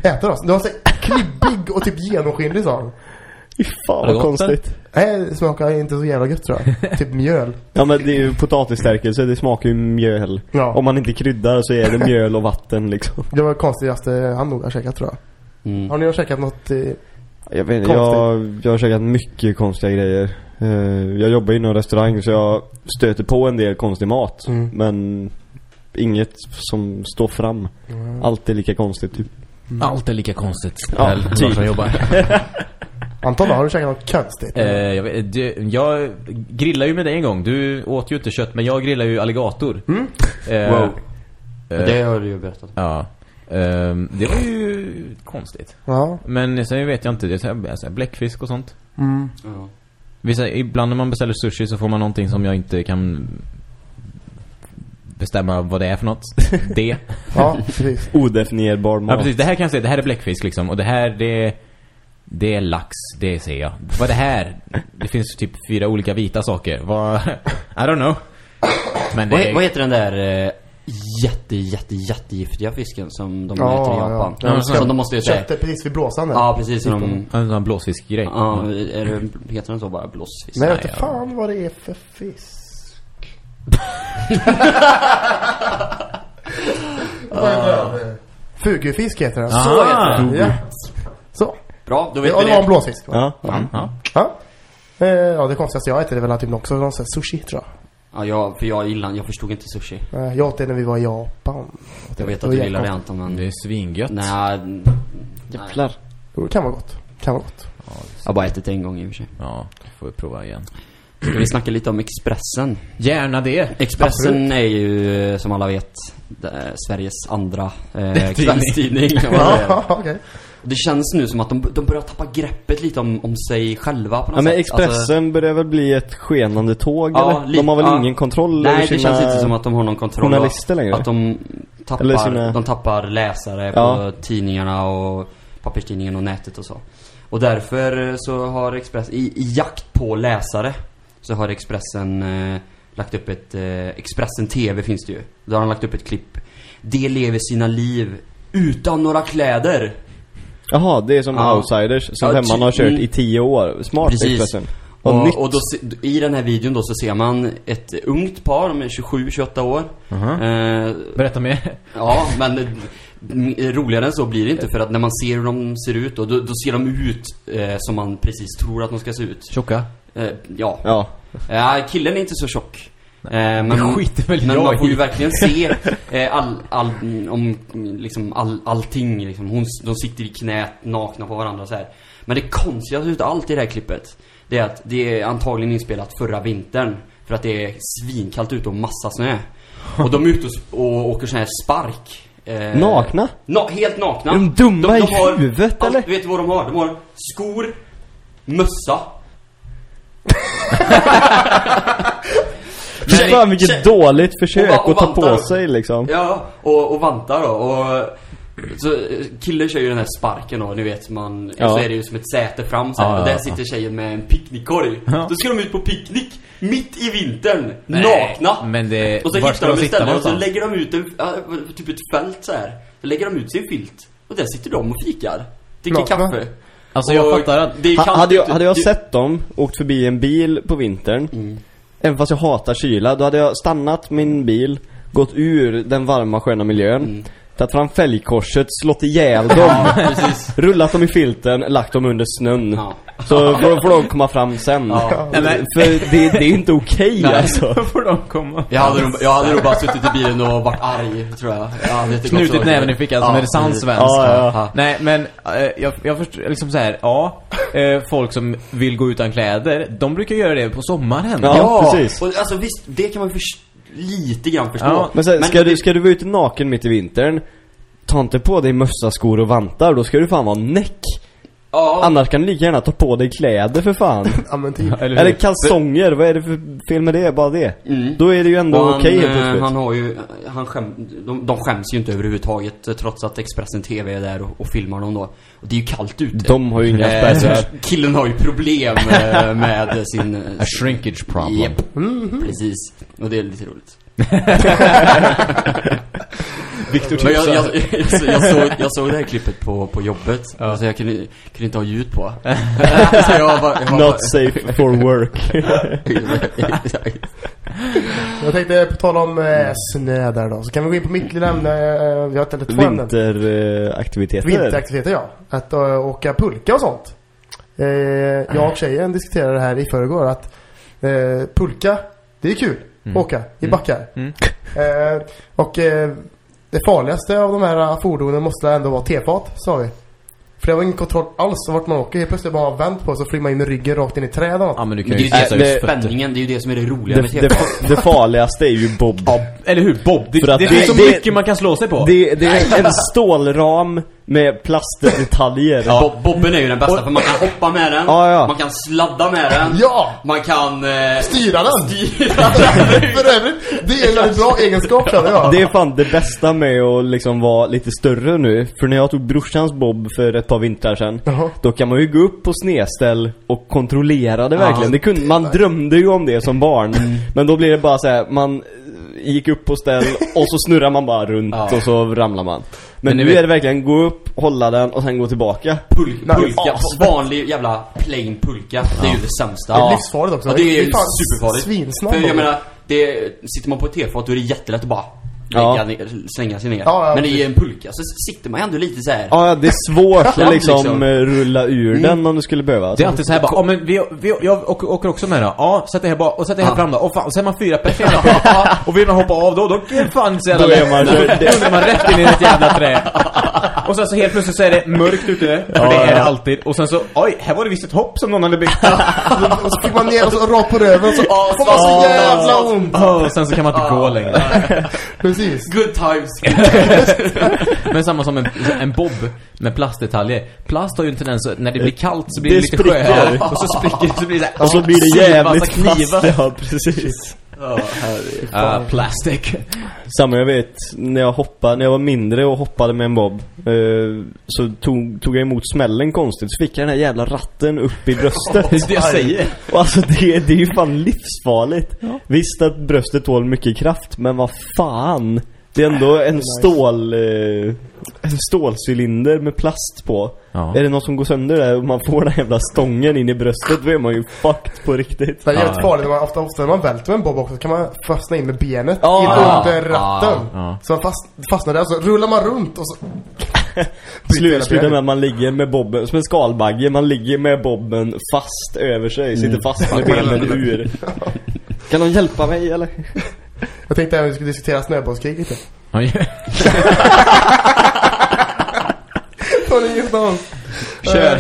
äta då. Det var så klibbig och typ genomskinlig sa han. Fy fan det vad konstigt. Nej, det smakar inte så jävla gött tror jag. typ mjöl. Ja men det är ju potatisstärkelse, det smakar ju mjöl. Ja. Om man inte kryddar så är det mjöl och vatten liksom. Det var det konstigaste han nog har käkat tror jag. Mm. Har ni käkat något? Eh, Jag vet jag, jag har käkat mycket konstiga grejer. Eh, Jag jobbar inom restaurang så jag stöter på en del konstig mat. Mm. Men inget som står fram. Allt är lika konstigt typ. Allt är lika konstigt. Ja, Eller, typ. de som jobbar. Anton har du käkat något konstigt? Eh, jag, vet, det, jag grillade ju med dig en gång. Du åt ju inte kött, men jag grillar ju alligator. Mm. Eh, Wow. eh, Det har du ju berättat. Ja. Ehm, det var ju konstigt. Ja. Men sen vet jag inte, det är så här, alltså, bläckfisk och sånt. Mm. Ja. Vissa, ibland när man beställer sushi så får man någonting som jag inte kan bestämma vad det är för något. Det. Ja, precis. Odefinierbar mat. Ja precis, det här kan jag säga, det här är bläckfisk liksom. Och det här, det det är lax, det ser jag. Vad är det här? Det finns typ fyra olika vita saker. Vad... I don't know. Men det Vad, vad heter den där eh, jätte, jätte, jättegiftiga fisken som de Ja, äter i ja. Japan? Ja, men som de måste säga. Köttet precis vid blåsan där. Ja, precis. Som de, En sån här blåsfiskgrej. ja, är det, heter den så bara? Blåsfisk? Men jag vet inte fan vad det är för fisk. Det? Fugufisk heter den. Aha. Så heter den. Ja. Så. Bra, då vet Ja, vi det var en det. blåsfisk. va? Ja. Ja. ja. Ja. Eh, ja, det konstigaste jag äter är väl typ också någon sån sushi tror jag. Ja, jag, för jag gillar, jag förstod inte sushi. Eh, Jag åt det när vi var i Japan. Jag vet Det att du gillar det. Anton, men... Det är svingött. Nej. Jävlar. Det kan vara gott. Kan vara gott. Jag har bara ätit det en gång i och för sig. Ja, får vi prova igen. Ska vi snacka lite om Expressen? Gärna det. Expressen är ju, eh, som alla vet, det- Sveriges andra eh, Tidning. kvällstidning. Ja, okej. Det känns nu som att de, de börjar tappa greppet lite om, om sig själva på något Ja men sätt. Expressen Alltså, börjar väl bli ett skenande tåg Ja, eller? De har väl ja. ingen kontroll nej, över det sina... känns inte som att de har någon kontroll. journalister längre. Att de tappar, sina- de tappar läsare Ja. på tidningarna och papperstidningen och nätet och så. Och därför så har Expressen, i, i jakt på läsare, så har Expressen eh, lagt upp ett, eh, Expressen TV finns det ju. Där har de lagt upp ett klipp. De lever sina liv utan några kläder. Jaha, det är som Ja. outsiders som Ja, hemman har kört mm. i tio år. Smart Precis. Expressen. Och, nytt. och då, se- i den här videon då så ser man ett ungt par, de är 27-28 år. Aha. Eh, Berätta mer. Ja, men eh, m- roligare än så blir det inte för att när man ser hur de ser ut då, då, då ser de ut eh, som man precis tror att de ska se ut. Tjocka. Eh, ja. Ja. ja, killen är inte så tjock. Eh, men skiter väl men jag man får ju verkligen se eh, all, all, om, liksom all, allting liksom. Hon, de sitter i knät nakna på varandra så här. Men det konstigaste utav allt i det här klippet Det är att det är antagligen inspelat förra vintern För att det är svinkallt ute och massa snö Och de är ute och, och åker sån här spark eh, Nakna? Na helt nakna Är de dumma i huvudet, eller? allt, Vet du vad de har? De har skor Mössa Fy fan vilket dåligt försök Och och att ta på sig liksom. Ja, och, och vantar då och så eh, killen kör ju den här sparken då, ni vet man, Ja. så är det ju som ett säte fram så här, Ja, och ja, där ja. sitter tjejen med en picknickkorg. Ja. Då ska de ut på picknick, mitt i vintern, Nej, nakna. men det- och så hittar de de ställe och så lägger de ut en, typ ett fält så här. Så lägger de ut sin filt. Och där sitter de och fikar. Dricker kaffe. Alltså jag fattar att... det Ha, hade, jag, hade jag sett dem, åkt förbi en bil på vintern, Mm. även fast jag hatar kyla, då hade jag stannat min bil, gått ur den varma sköna miljön, Mm. tagit fram fälgkorset, slått ihjäl dem, rullat dem i filten, lagt dem under snön. Ja. Så får, får de komma fram sen. Ja. Nej, men- För det, det är inte okej Nej. alltså. Får de komma. Jag hade, nog, jag hade nog bara suttit i bilen och varit arg, tror jag. jag hade Knutit så- näven i fickan som Ja, är det sann svensk. Ja, ja. Nej, men eh, jag, jag förstår, liksom så här, ja. Eh, folk som vill gå utan kläder, de brukar göra det på sommaren. Ja. precis. Och alltså visst, det kan man ju först- lite grann förstå. Ja, Men, sen, ska, du, ska du vara ute naken mitt i vintern, ta inte på dig mössa, skor och vantar, då ska du fan vara näck. Ja, Annars kan du lika gärna ta på dig kläder för fan. Ja men typ. Eller? Eller kalsonger, vad är det för fel med det? Bara det. Mm. Då är det ju ändå han, okej helt eh, plötsligt. han har ju, han skäm, de, de skäms ju inte överhuvudtaget eh, trots att Expressen TV är där och, och filmar dem då. Och det är ju kallt ute. De har ju inga Eh, spärrar. killen har ju problem eh, med sin... A shrinkage problem. Japp, precis. Och det är lite roligt. Victor Men jag, jag, jag, jag, såg, jag såg det här klippet på, på jobbet, Ja. alltså jag kunde, kunde inte ha ljud på. så jag bara, jag var Not safe for work. bara, Jag tänkte på tal om eh, snö där då. Så kan vi gå in på mitt lilla ämne. Eh, vi har ett ämnen. Vinteraktiviteter. Vinteraktiviteter ja. Att uh, åka pulka och sånt. Eh, jag och tjejen diskuterade det här i förrgår att eh, pulka, det är kul. Åka i backar. Mm. Eh, och eh, det farligaste av de här fordonen måste ändå vara tefat, sa vi. För det var ingen kontroll alls vart man åker. Helt plötsligt bara vänt på så flyger man in med ryggen rakt in i träd och. Ja men du kan det ju är ju det det- är spänningen, det är ju det som är det roliga Det, med det, det farligaste är ju Bob. Ja, eller hur? Bob. Det, För att det, det- finns så det- mycket man kan slå sig på. Det, det är en stålram med plastdetaljer. Bob, Bobben är ju den bästa för man kan hoppa med den, Ja, ja. man kan sladda med den, Ja! man kan... Eh, Styra den! styra För övrigt, det är en bra egenskap känner jag. Det är fan det bästa med att liksom vara lite större nu. För när jag tog brorsans bob för ett par vintrar sedan. Jaha. Då kan man ju gå upp på snedställ och kontrollera det verkligen. Ja. Det kunde, man drömde ju om det som barn. Men då blir det bara så här, man gick upp på ställ och så snurrar man bara runt Ja. och så ramlar man. Men, Men nu vet- är det verkligen gå upp, hålla den och sen gå tillbaka. Pul Nej, pulka, vanlig jävla plain pulka. Det är ju det sämsta. Det är livsfarligt också. Ja, det är ju fan superfarligt. Svinsnabb. För jag menar, det, sitter man på ett tefat då är det jättelätt att bara. Lägga ner, slänga sig ner. Ja, ja, Men i precis. en pulka så sitter man ju ändå lite så här. Ja, det är svårt att liksom, liksom. eh, rulla ur den om du skulle behöva. Det är alltid så här bara, ja men vi, vi, jag åker, också med då. Ja, sätt dig här bak och sätt dig här Ja. fram då. Och fan, och så är man fyra personer. Ja, och vill man hoppa av då, då fan så jävla Då är man- rätt in i ett jävla trä. Och sen så helt plötsligt så är det mörkt ute, för det är det alltid. Och sen så, oj, här var det visst ett hopp som någon hade byggt. Och så fick man ner och så rakt på röven och så får man så jävla ont. Oh, och sen så kan man inte gå längre. Precis. Good times. Men samma som en, en bob med plastdetaljer. Plast har ju en tendens, att- när det blir kallt så blir det, Det lite spricker. skörare. Och så spricker det, så blir det så här, Och så blir det jävligt knivar. fast. Ja, precis. Ja. Ah, plastic. Samma jag vet, när jag hoppade, när jag var mindre och hoppade med en bob eh, Så tog, tog jag emot smällen konstigt, så fick jag den här jävla ratten upp i bröstet Det är det jag säger. Och alltså det, det är ju fan livsfarligt Visst att bröstet tål mycket kraft, men vad fan Det är ändå en stål... Eh, en stålcylinder med plast på Ja. Är det något som går sönder där och man får den här jävla stången in i bröstet Då är man ju fucked på riktigt Det är jävligt farligt, man, ofta, ofta när man välter med en bob också kan man fastna in med benet Ja. in under ratten. Ja. Så man fast, fastnar där, så rullar man runt och så... Slut, slutar med att man ligger med bobben, som en skalbagge, man ligger med bobben fast över sig, sitter fast med benen ur. Kan någon hjälpa mig eller? Jag tänkte även att vi skulle diskutera snöbollskrig lite. Oj. Just någon? Kör.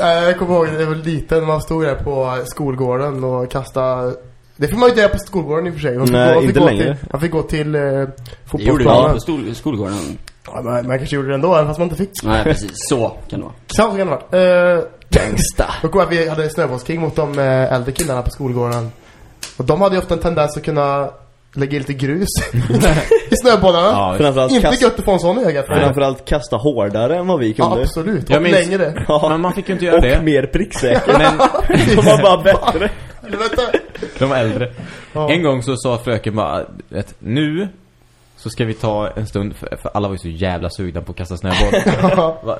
Eh, jag kommer ihåg jag var liten, man stod där på skolgården och kastade... Det får man ju inte göra på skolgården i och för sig. Man fick Nej, gå, inte längre. Till, man fick gå till eh, Det gjorde fotbollsplanen. på skol, skolgården. Ja, man, man kanske gjorde det ändå, även fast man inte fick. Nej, precis. Så kan det vara. Så kan det vara. Eh, Gangsta. Jag kommer att vi hade snöbollskrig mot de eh, äldre killarna på skolgården. Och de hade ju ofta en tendens att kunna lägga i lite grus i snöbollarna. Ja, Framförallt, Inte kast, gött att få en sån i ögat. framförallt kasta hårdare än vad vi Ja, kunde. absolut. Jag Och minns- längre. Men man fick ju inte göra och det. mer pricksäker. Men De var bara bättre. De var äldre. Ja. En gång så sa fröken bara att nu så ska vi ta en stund, för, för alla var ju så jävla sugna på att kasta snöboll.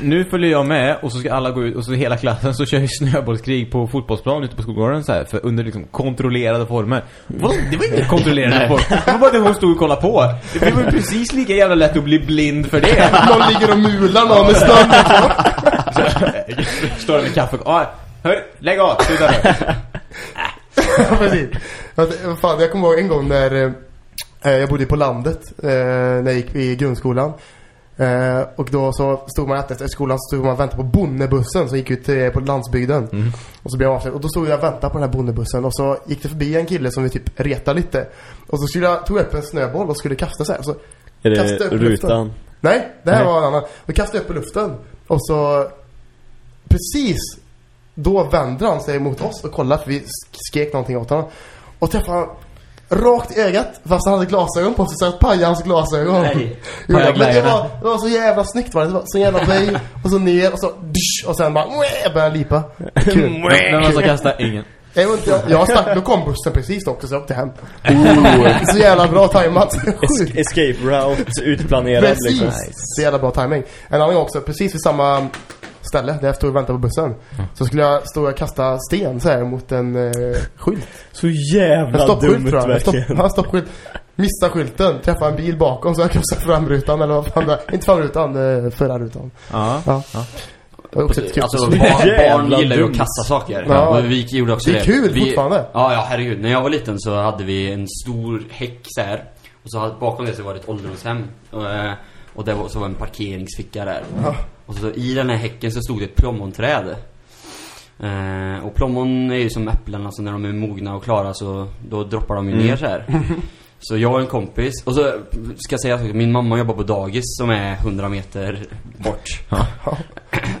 Nu följer jag med och så ska alla gå ut och så hela klassen så kör vi snöbollskrig på fotbollsplan ute på skolgården så här, för under liksom kontrollerade former. Vadå? Det var inte kontrollerade former. Det var bara det hon stod och kollade på. Det var ju precis lika jävla lätt att bli blind för det. Någon ligger och mular någon med snön. Står med kaffe. Ah, hör, lägg av, sluta nu. Precis. Fan, jag kommer ihåg en gång när eh, jag bodde på landet eh, när jag gick i grundskolan. Eh, och då så stod man efter skolan så stod man och väntade på bonnebussen som gick ut eh, på landsbygden. Och så blev jag avsedd. Och då stod jag och väntade på den här bonnebussen och så gick det förbi en kille som vi typ retade lite. Och så skulle jag, tog jag upp en snöboll och skulle kasta så här. Så, Är det upp luften. rutan? nej, det här Nej. var en annan. Vi kastade upp i luften. Och så precis då vände han sig mot oss och kollade för vi skrek någonting åt honom. Och träffade rakt i ögat fast han hade glasögon på sig så jag pajade hans glasögon. Nej. Jo, men det var, det var så jävla snyggt var det. Det var så jävla böj och så ner och så dysch, och sen bara började lipa. Kul. Men man ska kasta ingen. Jag, vet inte, jag, jag stack, då kom bussen precis också så jag åkte hem. Oh, så jävla bra tajmat. Escape route utplanerad Precis. liksom. Så jävla bra timing. En annan gång också, precis vid samma ställe där jag stod och väntade på bussen. Så skulle jag stå och kasta sten så här mot en eh, skylt. Så En jävla stoppskylt dumt tror jag. En stopp, verkligen. ja, en stoppskylt. Missade skylten, träffade en bil bakom så jag krossade framrutan eller vad fan det är. Inte framrutan, eh, förarrutan. Ja. Ja. Det var också ett kul Alltså barn, barn gillar ju att kasta saker. Ja. Vi gjorde också Det det. är kul vi, fortfarande. Ja, ja herregud. När jag var liten så hade vi en stor häck så här. Och så hade, bakom det så var det ett ålderdomshem. Och, eh, och det var, så var en parkeringsficka där. Ja. Och så i den här häcken så stod det ett plommonträd. Eh, och plommon är ju som äpplen, alltså när de är mogna och klara så då droppar de ju ner så här. Så jag och en kompis, och så ska jag säga att min mamma jobbar på dagis som är 100 meter bort.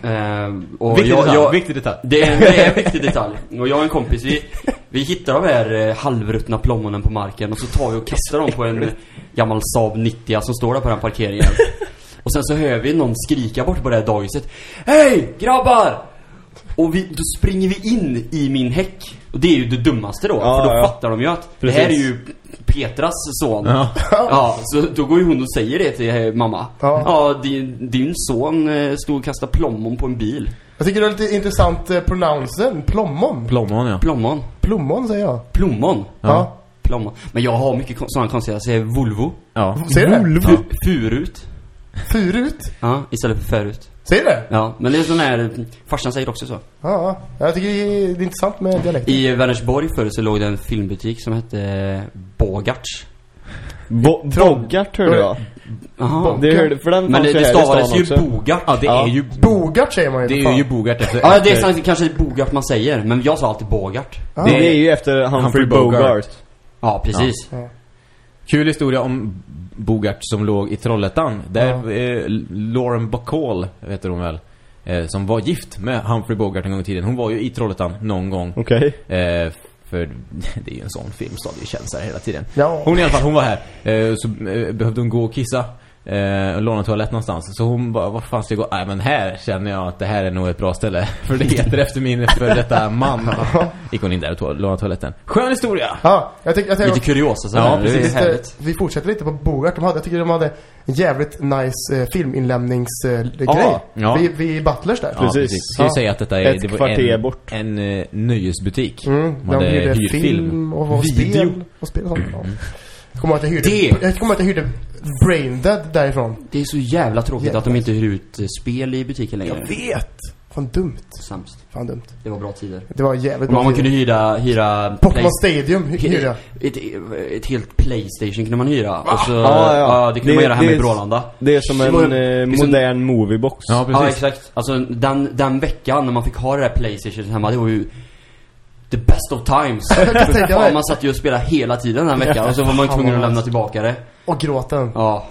Eh, och Viktig jag, detalj, jag, viktig detalj. det är, det är en viktig detalj. Och jag och en kompis, vi, vi hittar de här eh, halvruttna plommonen på marken och så tar vi och kastar dem på en gammal Saab 90 som står där på den parkeringen. Och sen så hör vi någon skrika bort på det här dagiset. Hej grabbar! Och vi, då springer vi in i min häck. Och det är ju det dummaste då. Ja, för då ja. fattar de ju att det här är Precis. ju Petras son. Ja. Ja, så då går ju hon och säger det till eh, mamma. Ja. Ja, din, din son eh, stod och kastade plommon på en bil. Jag tycker det är lite intressant eh, pronouncen. Plommon. Plommon ja. Plommon? Plommon säger jag. Plommon? Ja. om. Men jag har mycket kon- sådana konstiga, jag säger Volvo. Ja. Ser du det? Volvo? Fu- Furut. Furut? Ja, istället för förut. Ser du det? Ja, men det är sån här, farsan säger också så. Ja, ja. jag tycker det är intressant med dialekter. I Vänersborg förr så låg det en filmbutik som hette Bogarts. Bo Bogart hörde jag. Jaha. Det hörde, för den Men det, det stavades stan ju. Bogart. Ja, det Ja. är ju... Bogart säger man ju. Det är ju Bogart efter... Ja, det är kanske Bogart man säger, men jag sa alltid Bogart. Ja. Det är ju efter Humphrey, Humphrey Bogart. Bogart. Ja, precis. Ja. Kul historia om Bogart som låg i Trollhättan. Där Ja. eh, Lauren Bacall, heter hon väl, eh, som var gift med Humphrey Bogart en gång i tiden. Hon var ju i Trollhättan någon gång. Okej. Eh, för det är ju en sån filmstad, det känns här hela tiden. Ja. Hon i alla fall, hon var här. Eh, så eh, behövde hon gå och kissa. Eh, och låna toalett någonstans. Så hon bara, var fan ska jag gå? Nej men här känner jag att det här är nog ett bra ställe. För det heter efter min för detta man. Gick hon in där och lånade toaletten. Skön historia! Ja, jag tycker... Jag Lite tycker kuriosa så Ja, precis. Det är lite, vi fortsätter lite på Bogart. De hade, jag tycker de hade en jävligt nice eh, filminlämningsgrej. Ja, ja. Vid, vid Butlers där. Ja, Precis. precis. Ska ju Ja. säga att detta är Ett det var en, bort. en eh, nöjesbutik. Mm, De de hade hyrfilm. film och, och Video. spel. Och spel och sånt. Ja. Jag kommer att jag hyrde, Det- jag kommer att jag hyrde Brain Dead därifrån. Det är så jävla tråkigt att de inte hyr ut eh, spel i butiken längre. Jag vet! Fan dumt. Sämst. Fan dumt. Det var bra tider. Det var jävligt Och man, man tid. kunde hyra, hyra Pokémon Stadium hy- hyrde jag. ett, ett helt Playstation kunde man hyra. Och så, Ja, ja. det kunde Det- man göra hemma i Brålanda. Det är som en eh, modern moviebox. Ja, Ja, precis. exakt. Alltså den, den veckan när man fick ha det där Playstation hemma, det var ju the best of times. För fan, man satt ju och spelade hela tiden den veckan och så var man tvungen att lämna tillbaka det. Och gråten. Ja.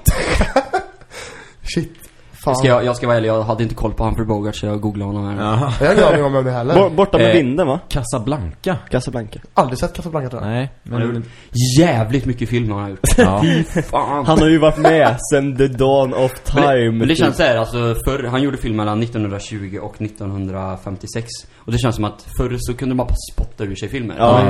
Shit. Fan. Ska jag, jag ska vara ärlig, jag hade inte koll på Humphrey Bogart så jag googlade honom här. Jaha. Jag har ingen aning om vem det heller. Bor- Borta med Eh, vinden va? Casablanca. Casablanca. Aldrig sett Casablanca tror jag. Nej, Han har men... gjort jävligt mycket film har han gjort. Ja. Fan. Han har ju varit med sen the dawn of time. Men det, men det känns såhär, alltså förr, han gjorde film mellan 1920 och 1956 Och det känns som att förr så kunde man bara spotta ur sig filmer Ja,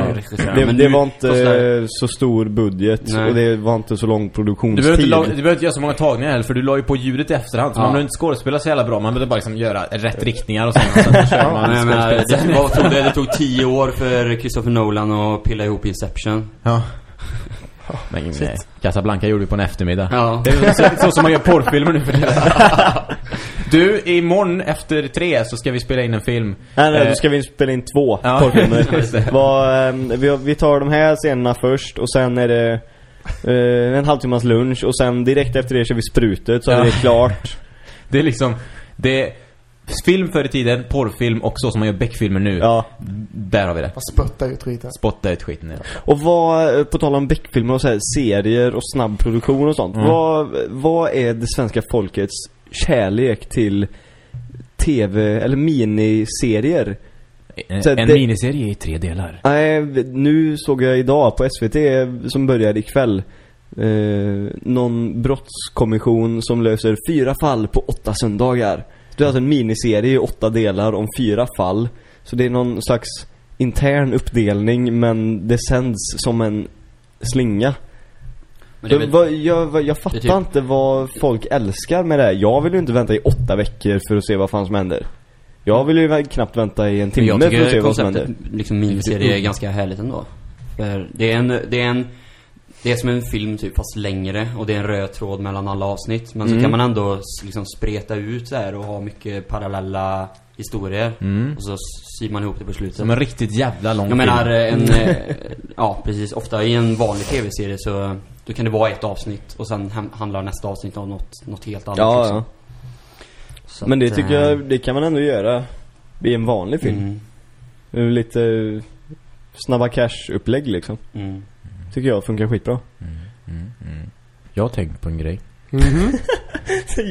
det, Men det nu var inte eh, så stor budget Nej. och det var inte så lång Du produktionstid. behöver, inte, la- du behöver inte göra så många tagningar heller för du la ju på ljudet i efterhand Ja. Man behöver inte skådespela så jävla bra. Man behöver bara liksom göra rätt riktningar och sen, och sen kör man Nej, men, det, vad tog det, det tog tio år för Christopher Nolan att pilla ihop Inception Ja. Men nej. Casablanca gjorde vi på en eftermiddag. Ja. Det är så, så som man gör porrfilmer nu för tiden. Du, imorgon efter tre så ska vi spela in en film. Nej, nej, Eh, då ska vi spela in två Ja. porrfilmer. Det. Vad, ehm, vi, vi tar de här scenerna först och sen är det eh, en halvtimmas lunch och sen direkt efter det kör vi sprutet så Ja. är det klart. Det är liksom, det är film förr i tiden, porrfilm och så som man gör Beck-filmer nu. Ja. Där har vi det. Bara spötta ut skiten. Spotta ut skiten. Ja. Och vad, eh, på tal om Beck-filmer och så här, serier och snabb produktion och sånt. Mm. Vad, vad är det svenska folkets kärlek till TV eller miniserier? En, Så en det- miniserie i tre delar. Nej, nu såg jag idag på SVT som börjar ikväll eh, någon brottskommission som löser fyra fall på åtta söndagar. Det är alltså en miniserie i åtta delar om fyra fall. Så det är någon slags intern uppdelning men det sänds som en slinga. Men väl, jag, vad, jag fattar typ- inte vad folk älskar med det här. Jag vill ju inte vänta i åtta veckor för att se vad fan som händer. Jag vill ju knappt vänta i en timme jag för att se tycker vad som händer. konceptet liksom miniserie är ganska härligt ändå För det är en, det är en det är som en film typ fast längre och det är en röd tråd mellan alla avsnitt Men så Mm. kan man ändå liksom spreta ut så här och ha mycket parallella historier Mm. Och så syr man ihop det på slutet Som en riktigt jävla lång Jag menar film. en, eh, ja precis, ofta i en vanlig tv-serie så Då kan det vara ett avsnitt och sen handlar nästa avsnitt om något, något helt annat Ja, liksom. ja. Så Men det att, tycker eh, jag, det kan man ändå göra i en vanlig film. mm, Lite eh, snabba cash-upplägg liksom. mm. Tycker jag funkar skitbra. Jag har tänkt på en grej.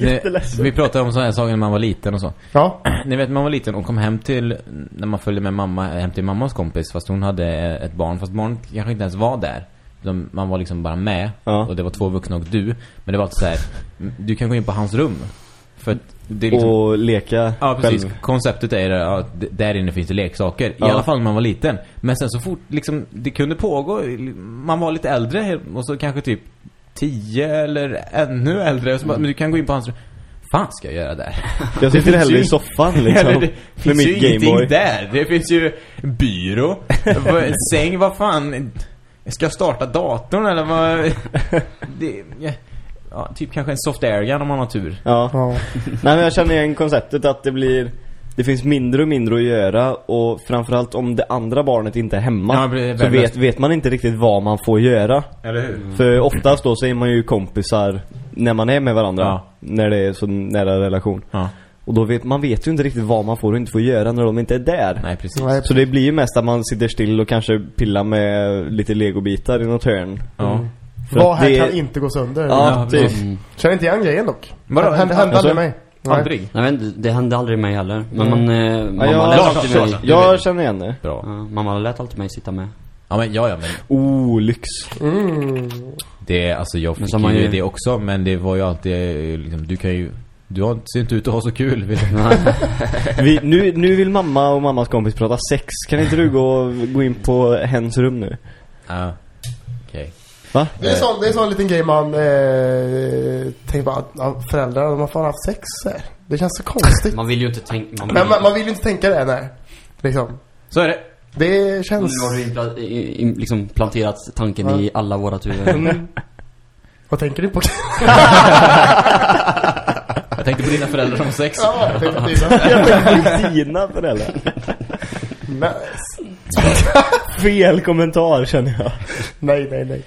Jätteledsen. Vi pratade om sådana här saker när man var liten och så. Ja. Ni vet, man var liten och kom hem till, när man följde med mamma, hem till mammas kompis, fast hon hade ett barn, fast barnet kanske inte ens var där. De, man var liksom bara med, Ja. och det var två vuxna och du. Men det var alltid så här, du kan gå in på hans rum. För att det är liksom... Och leka Ja, precis. själv. Konceptet är det, att d- där inne finns det leksaker. I Ja. alla fall när man var liten. Men sen så fort, liksom, det kunde pågå, man var lite äldre och så kanske typ 10 eller ännu äldre. Och så bara, men du kan gå in på hans fan ska jag göra där? Jag sitter hellre ju- i soffan liksom. Eller, det med finns ju mitt ingenting där. Det finns ju byrå, säng, vad fan. Ska jag starta datorn eller vad? det, ja, typ kanske en soft airgun om man har tur. Ja. Ja. Nej men jag känner igen konceptet att det blir Det finns mindre och mindre att göra och framförallt om det andra barnet inte är hemma Ja, Så vet, vet man inte riktigt vad man får göra Eller hur? För oftast då så är man ju kompisar när man är med varandra Ja. När det är så nära relation Ja. Och då vet man vet ju inte riktigt vad man får och inte får göra när de inte är där Nej, precis. Nej, Så det blir ju mest att man sitter still och kanske pillar med lite legobitar i något hörn Ja. För Vad här det- kan inte gå sönder. Ja, Ja, typ precis. Mm. Känner inte igen grejen dock. Vadå? Hände, hände Alltså? aldrig mig. Nej. Aldrig? Jag vet inte, det hände aldrig mig heller. Men man, eh, Ja, mamma jag, lät Klart, alltid mig... jag känner igen det Bra. Ja, mamma lät alltid mig sitta med. Ja, men ja, ja, men Oh, lyx Mm. det, alltså jag Men fick ju man ju- det också, men det var ju alltid, eh, liksom, du kan ju, du har, ser inte ut att ha så kul. du. Vi, nu, nu vill mamma och mammas kompis prata sex. Kan inte du gå, gå in på hens rum nu? Ja. Va? Det är en sån, det är en sån liten grej man eh, tänker bara att ja, föräldrar, de har fan haft sex här. Det känns så konstigt. Man vill ju inte tänka... Man vill, Men man, man vill ju inte tänka det, nej. Liksom. Så är det. Det Nu känns... har du impla- i- i- liksom planterat tanken i alla våra huvuden. Mm. Vad tänker ni på? Jag tänkte på dina föräldrar som sex. ja, jag tänkte på dina. Dina föräldrar. Fel kommentar känner jag. Nej, nej, nej.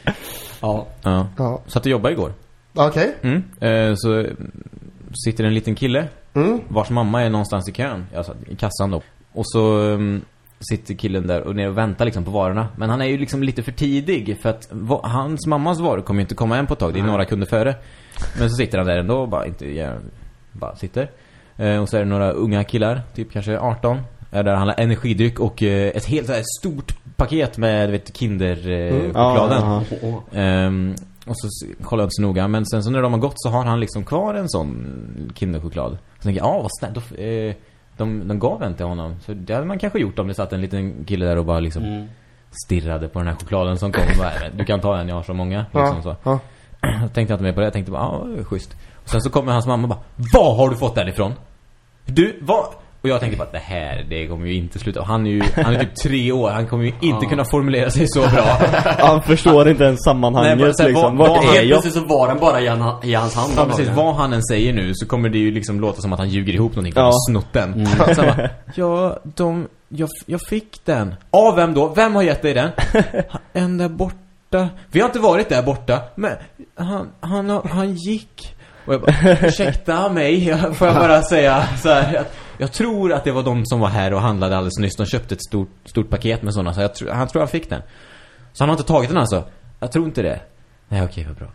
Ja. Ja. Ja. Satt och jobbade igår. Okej. Mm. Eh, så sitter en liten kille Mm. vars mamma är någonstans i kön, alltså i kassan då. Och så um, sitter killen där och ner och väntar liksom på varorna. Men han är ju liksom lite för tidig för att va- hans mammas varor kommer ju inte komma än på ett tag. Det är några kunder före. Men så sitter han där ändå och bara inte ja, bara sitter. Eh, och så är det några unga killar, typ kanske 18. Är där han har energidryck och eh, ett helt så här stort paket med, du vet, kinder eh, Mm. Oh, oh. Ehm, och så kollar jag inte så noga. Men sen så när de har gått så har han liksom kvar en sån Kinderchoklad. Så tänker jag, ja vad snällt. Då, eh, de, de gav en till honom. Så det hade man kanske gjort om det satt en liten kille där och bara liksom Mm. stirrade på den här chokladen som kom. Bara, du kan ta en, jag har så många. Liksom så. Ja. Jag tänkte inte mer på det. Jag tänkte bara, ja, är schysst. Och sen så kommer hans mamma och bara, vad har du fått därifrån? Du, vad? Och jag tänkte bara, det här, det kommer ju inte sluta. Och han är ju, han är typ tre år. Han kommer ju inte kunna formulera sig så bra. Han förstår inte ens Nej, sammanhanget så här, liksom. vad- Vart vad- är jag? plötsligt så var den bara i, han, i hans hand. Ja, precis. Vad han än säger nu så kommer det ju liksom låta som att han ljuger ihop någonting Ja. att ha snott den. Han bara, ja, de, jag, jag fick den. Av vem då? Vem har gett dig den? En där borta. Vi har inte varit där borta, men han, han, han gick. Och jag bara, ursäkta mig, får jag bara säga så här jag tror att det var de som var här och handlade alldeles nyss. De köpte ett stort, stort paket med sådana, så jag, tror- han tror han fick den. Så han har inte tagit den alltså? Jag tror inte det. Nej, okej, vad bra.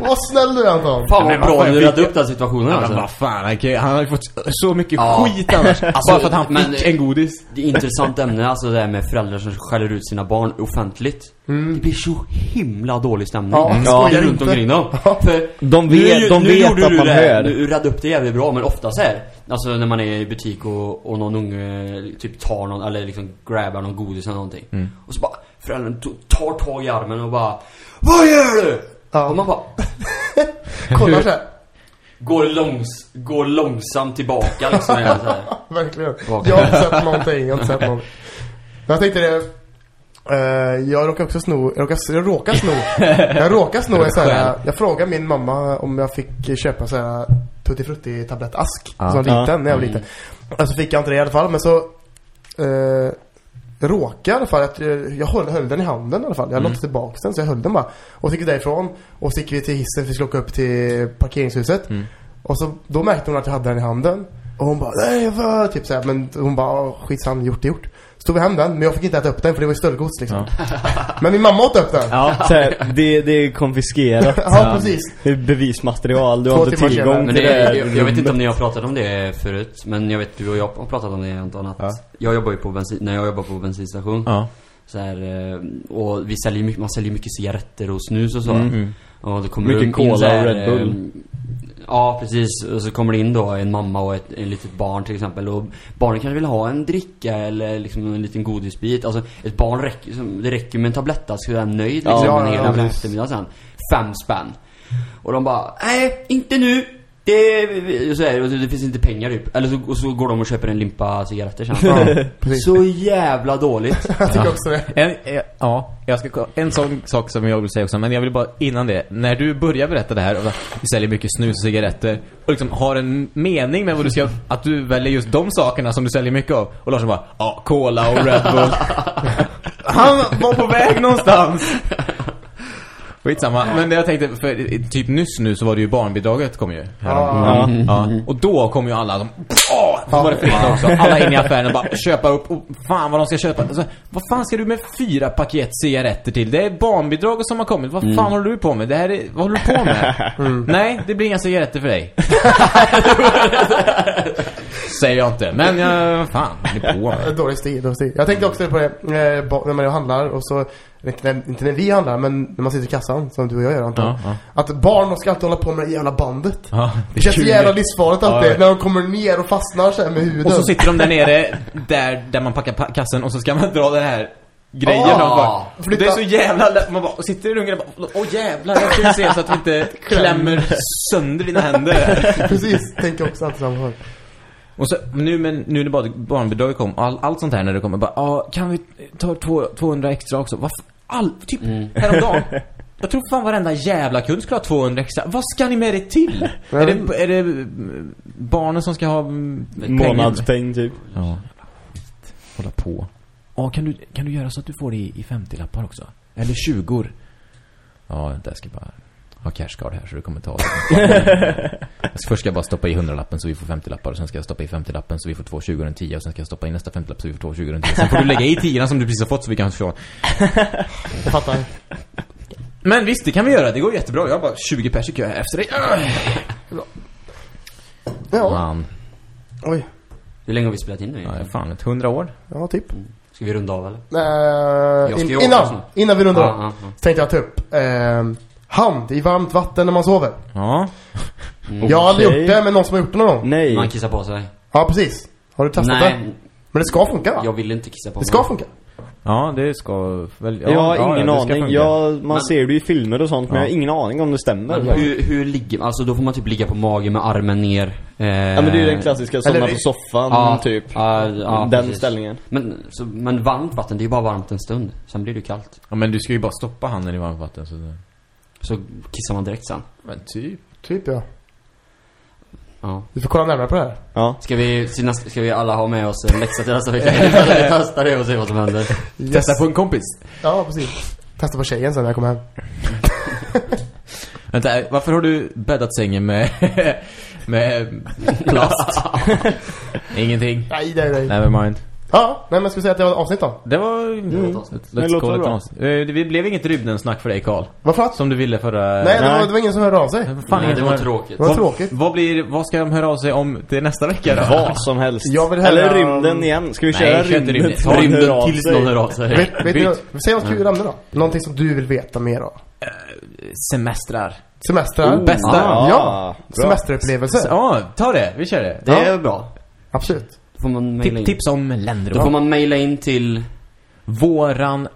Vad snäll du är Anton. Fan Men vad bra du jag räddade upp den situationen alltså. vad fan, han, kan han har ju fått så mycket Ja. skit annars. Alltså, bara för att han men- fick en godis. Det är intressant ämne, alltså det här med föräldrar som skäller ut sina barn offentligt. Det blir så himla dålig stämning. Ja, Mm. Ja, runt inte. omkring dem. För De nu, vet, de nu vet att du man det, hör. Du räddade upp det jävligt bra, men ofta så här. Alltså när man är i butik och, och någon unge typ tar någon, eller liksom grabbar någon godis eller någonting. Mm. Och så bara, föräldern tar tag i armen och bara Vad gör du? Ja. Och man bara Kolla så här. går, långs, går långsamt tillbaka liksom. så här. Verkligen. Jag har inte sett någonting. Jag har inte sett någonting. Men jag tänkte det. eh, jag råkar också sno, jag råkar, jag råkar sno, jag råkar sno en sån här, jag frågade min mamma om jag fick köpa så här Tutti Frutti tablettask. Ja. Som liten, när jag var liten. Alltså fick jag inte det i alla fall, men så eh, råkade i alla fall att jag, höll, höll den i handen i alla fall. Jag lottade tillbaka den så jag höll den bara. Och så gick vi därifrån och så gick vi till hissen för vi skulle åka upp till parkeringshuset. Mm. Och så, då märkte hon att jag hade den i handen. Och hon bara, nej vad, typ såhär. Men hon bara, "Åh, skitsamma, gjort är gjort. Så tog vi hem den, men jag fick inte äta upp den för det var ju stöldgods liksom. Men min mamma åt upp den. Ja, Så här, det, det är konfiskerat. precis. Det är bevismaterial. Du har inte tillgång till det, det. jag, jag vet inte om ni har pratat om det förut, men jag vet du och jag har pratat om det Anton att Ja. Jag jobbar ju på bensin, när jag jobbar på bensinstation Ja. så här, eh, och vi säljer mycket, man säljer mycket cigaretter och snus och så Mm. Och det kommer Mycket cola och Red Bull. Ja precis, och så kommer det in då en mamma och ett en litet barn till exempel. Och barnen kanske vill ha en dricka eller liksom en liten godisbit. Alltså ett barn räcker, som- det räcker med en tabletta så är den nöjd liksom Ja, en hel ja, eftermiddag sen. Fem spänn. Och de bara, nej inte nu Det så är det, det finns inte pengar typ. Eller så, och så går de och köper en limpa cigaretter sen. Så jävla dåligt. Jag tycker också det. En, eh, ja, jag ska, en sån sak som jag vill säga också, men jag vill bara innan det. När du börjar berätta det här, och vi säljer mycket snus och cigaretter, och liksom har en mening med vad du ska, att du väljer just de sakerna som du säljer mycket av. Och Larsson bara, ja, cola och Red Bull. Han var på väg någonstans. Skitsamma. Men det jag tänkte, för typ nyss nu så var det ju barnbidraget kom ju. Ja. Ja. Och då kom ju alla de, åh! Så var det fredag också. Alla in i affären och bara köpa upp, och fan vad de ska köpa. Alltså, vad fan ska du med fyra paket cigaretter till? Det är barnbidraget som har kommit. Vad fan håller du på med? Det här är, vad håller du på med? Nej, det blir inga cigaretter för dig. Säger jag inte. Men jag, fan, det är på med. Dålig stil, dålig stil. Jag tänkte också på det, eh, när man handlar och så, inte när, inte när vi handlar, men när man sitter i kassan, som du och jag gör antar Ja, ja. Att barn, ska alltid hålla på med det jävla bandet. Ja, Det känns så jävla livsfarligt alltid, Ja, när de kommer ner och fastnar så med huvudet. Och så sitter de där nere, där, där man packar pa- kassen och så ska man dra den här grejen Ah, bara, flytta. Det är så jävla. Man bara, och sitter i ungen och bara, åh jävlar, jag ska se så att vi inte klämmer sönder dina händer. Precis, tänker också alltid samma sak. Och så, nu, men, nu när bara barnbidraget kom, all, allt sånt här när det kommer, bara, ja, kan vi ta två, 200 extra också? Vad f- all, typ, häromdagen. Jag tror fan varenda jävla kund skulle ha 200 extra. Vad ska ni med det till? är, det, är det mm, barnen som ska ha mm? Månadspeng typ. Ja. Hålla på. Ja, kan du, kan du göra så att du får det i, i 50-lappar också? Eller 20 Ja, jag ska bara ha cashcard här så du kommer ta det. Först ska jag bara stoppa i 100-lappen så vi får 50-lappar och sen ska jag stoppa i 50-lappen så vi får två 20 och en 10 och sen ska jag stoppa i nästa 50-lapp så vi får två 20 och en 10. Sen får du lägga i 10 som du precis har fått så vi kan få. Jag fattar. Men visst, det kan vi göra. Det går jättebra. Jag har bara 20 pers i kö här efter dig. Ja, Man. oj. Hur länge har vi spelat in nu Ja, fan, ett 100 år. Ja, typ. Ska vi runda av eller? Ska in, innan, innan vi rundar av, ja. så tänkte jag ta upp eh, hand i varmt vatten när man sover. Ja. Jag har aldrig gjort det, men någon som har gjort det någon gång. Nej. Man kissar på sig. Ja, precis. Har du testat det? Nej, Men det ska funka va? jag vill inte kissa på Det mig. ska funka. Ja, det ska väl... Ja, jag har ja, ingen ja, det aning. Jag, man Men- ser det ju i filmer och sånt, men Ja. jag har ingen aning om det stämmer. Men hur, hur ligger Alltså då får man typ ligga på mage med armen ner. Eh, Ja men det är ju den klassiska, somna på soffan Ja, typ. ja, ja, den precis. ställningen. Men, så, men varmt vatten, det är ju bara varmt en stund. Sen blir det kallt. Ja, men du ska ju bara stoppa handen i varmt vatten så det... Så kissar man direkt sen. Men typ. Typ ja. Ja. Vi får kolla närmare på det här. Ja. Ska vi, ska vi alla ha med oss en läxa till nästa vecka? Vi testar det och ser vad som händer. Testa på en kompis. Ja, precis. Testa på tjejen sen när jag kommer hem. Vänta, varför har du bäddat sängen med... med plast? Ingenting. Nej, nej, nej. Nevermind. Ja, nej men ska vi säga att det var ett avsnitt då? Det var... Det Let's låter call it bra. an avsnitt. Eh, Det blev inget rybdensnack för dig, Karl. Varför? Som du ville förra... Nej, det var, det var ingen som hörde av sig. Fan, Nej, det var tråkigt. Det var Vad- tråkigt. Vad blir... Vad ska de höra av sig om till nästa vecka då? Vad som helst. Jag vill höra- Eller rymden igen. Ska vi Nej, köra kör inte rymden? rymden. hör Rymden tills någon hör av sig. Vet, vet ni, säg något kul ämne då. Någonting som du vill veta mer av. Semestrar. Semestrar. Oh, bästa. Ah, Ja. bra. Semesterupplevelser. Ja, ta det. Vi kör det. Det är bra. Absolut. Då får man mejla Tip, in. tips om länder Då får man mejla in till... Våran...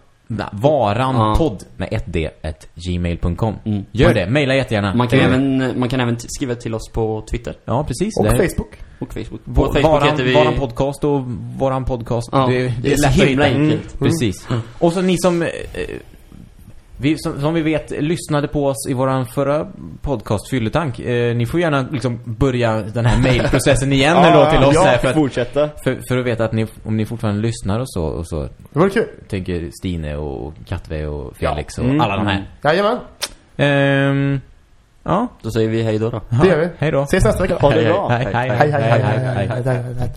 Varan Ja. podd med 1d at gmail.com. Mm. Gör det. Maila jättegärna. Man kan, Eh, även, man kan även skriva till oss på Twitter Ja, precis. Och Det är- Facebook. och Facebook. På Facebook varan, heter vi... varan podcast och våran podcast. Ja, det, det är så lätt att himla enkelt. Mm, Precis. Och så ni som... Eh, vi, som, som vi vet lyssnade på oss i våran förra podcast Fylletank. Eh, ni får gärna liksom börja den här mailprocessen igen Ja, då till oss ja, här för att, Fortsätta. för, för att veta att ni, om ni fortfarande lyssnar och så, och så Det vore kul. tänker Stine och Katve och Felix och Mm. alla de här. Jajamän. Ehm, ja, Då säger vi hej då då. Det gör vi. hej då. Ses nästa vecka. Ha det bra. Hej, hej, Hej, hej, hej, hej, hej, hej, hej, hej, hej.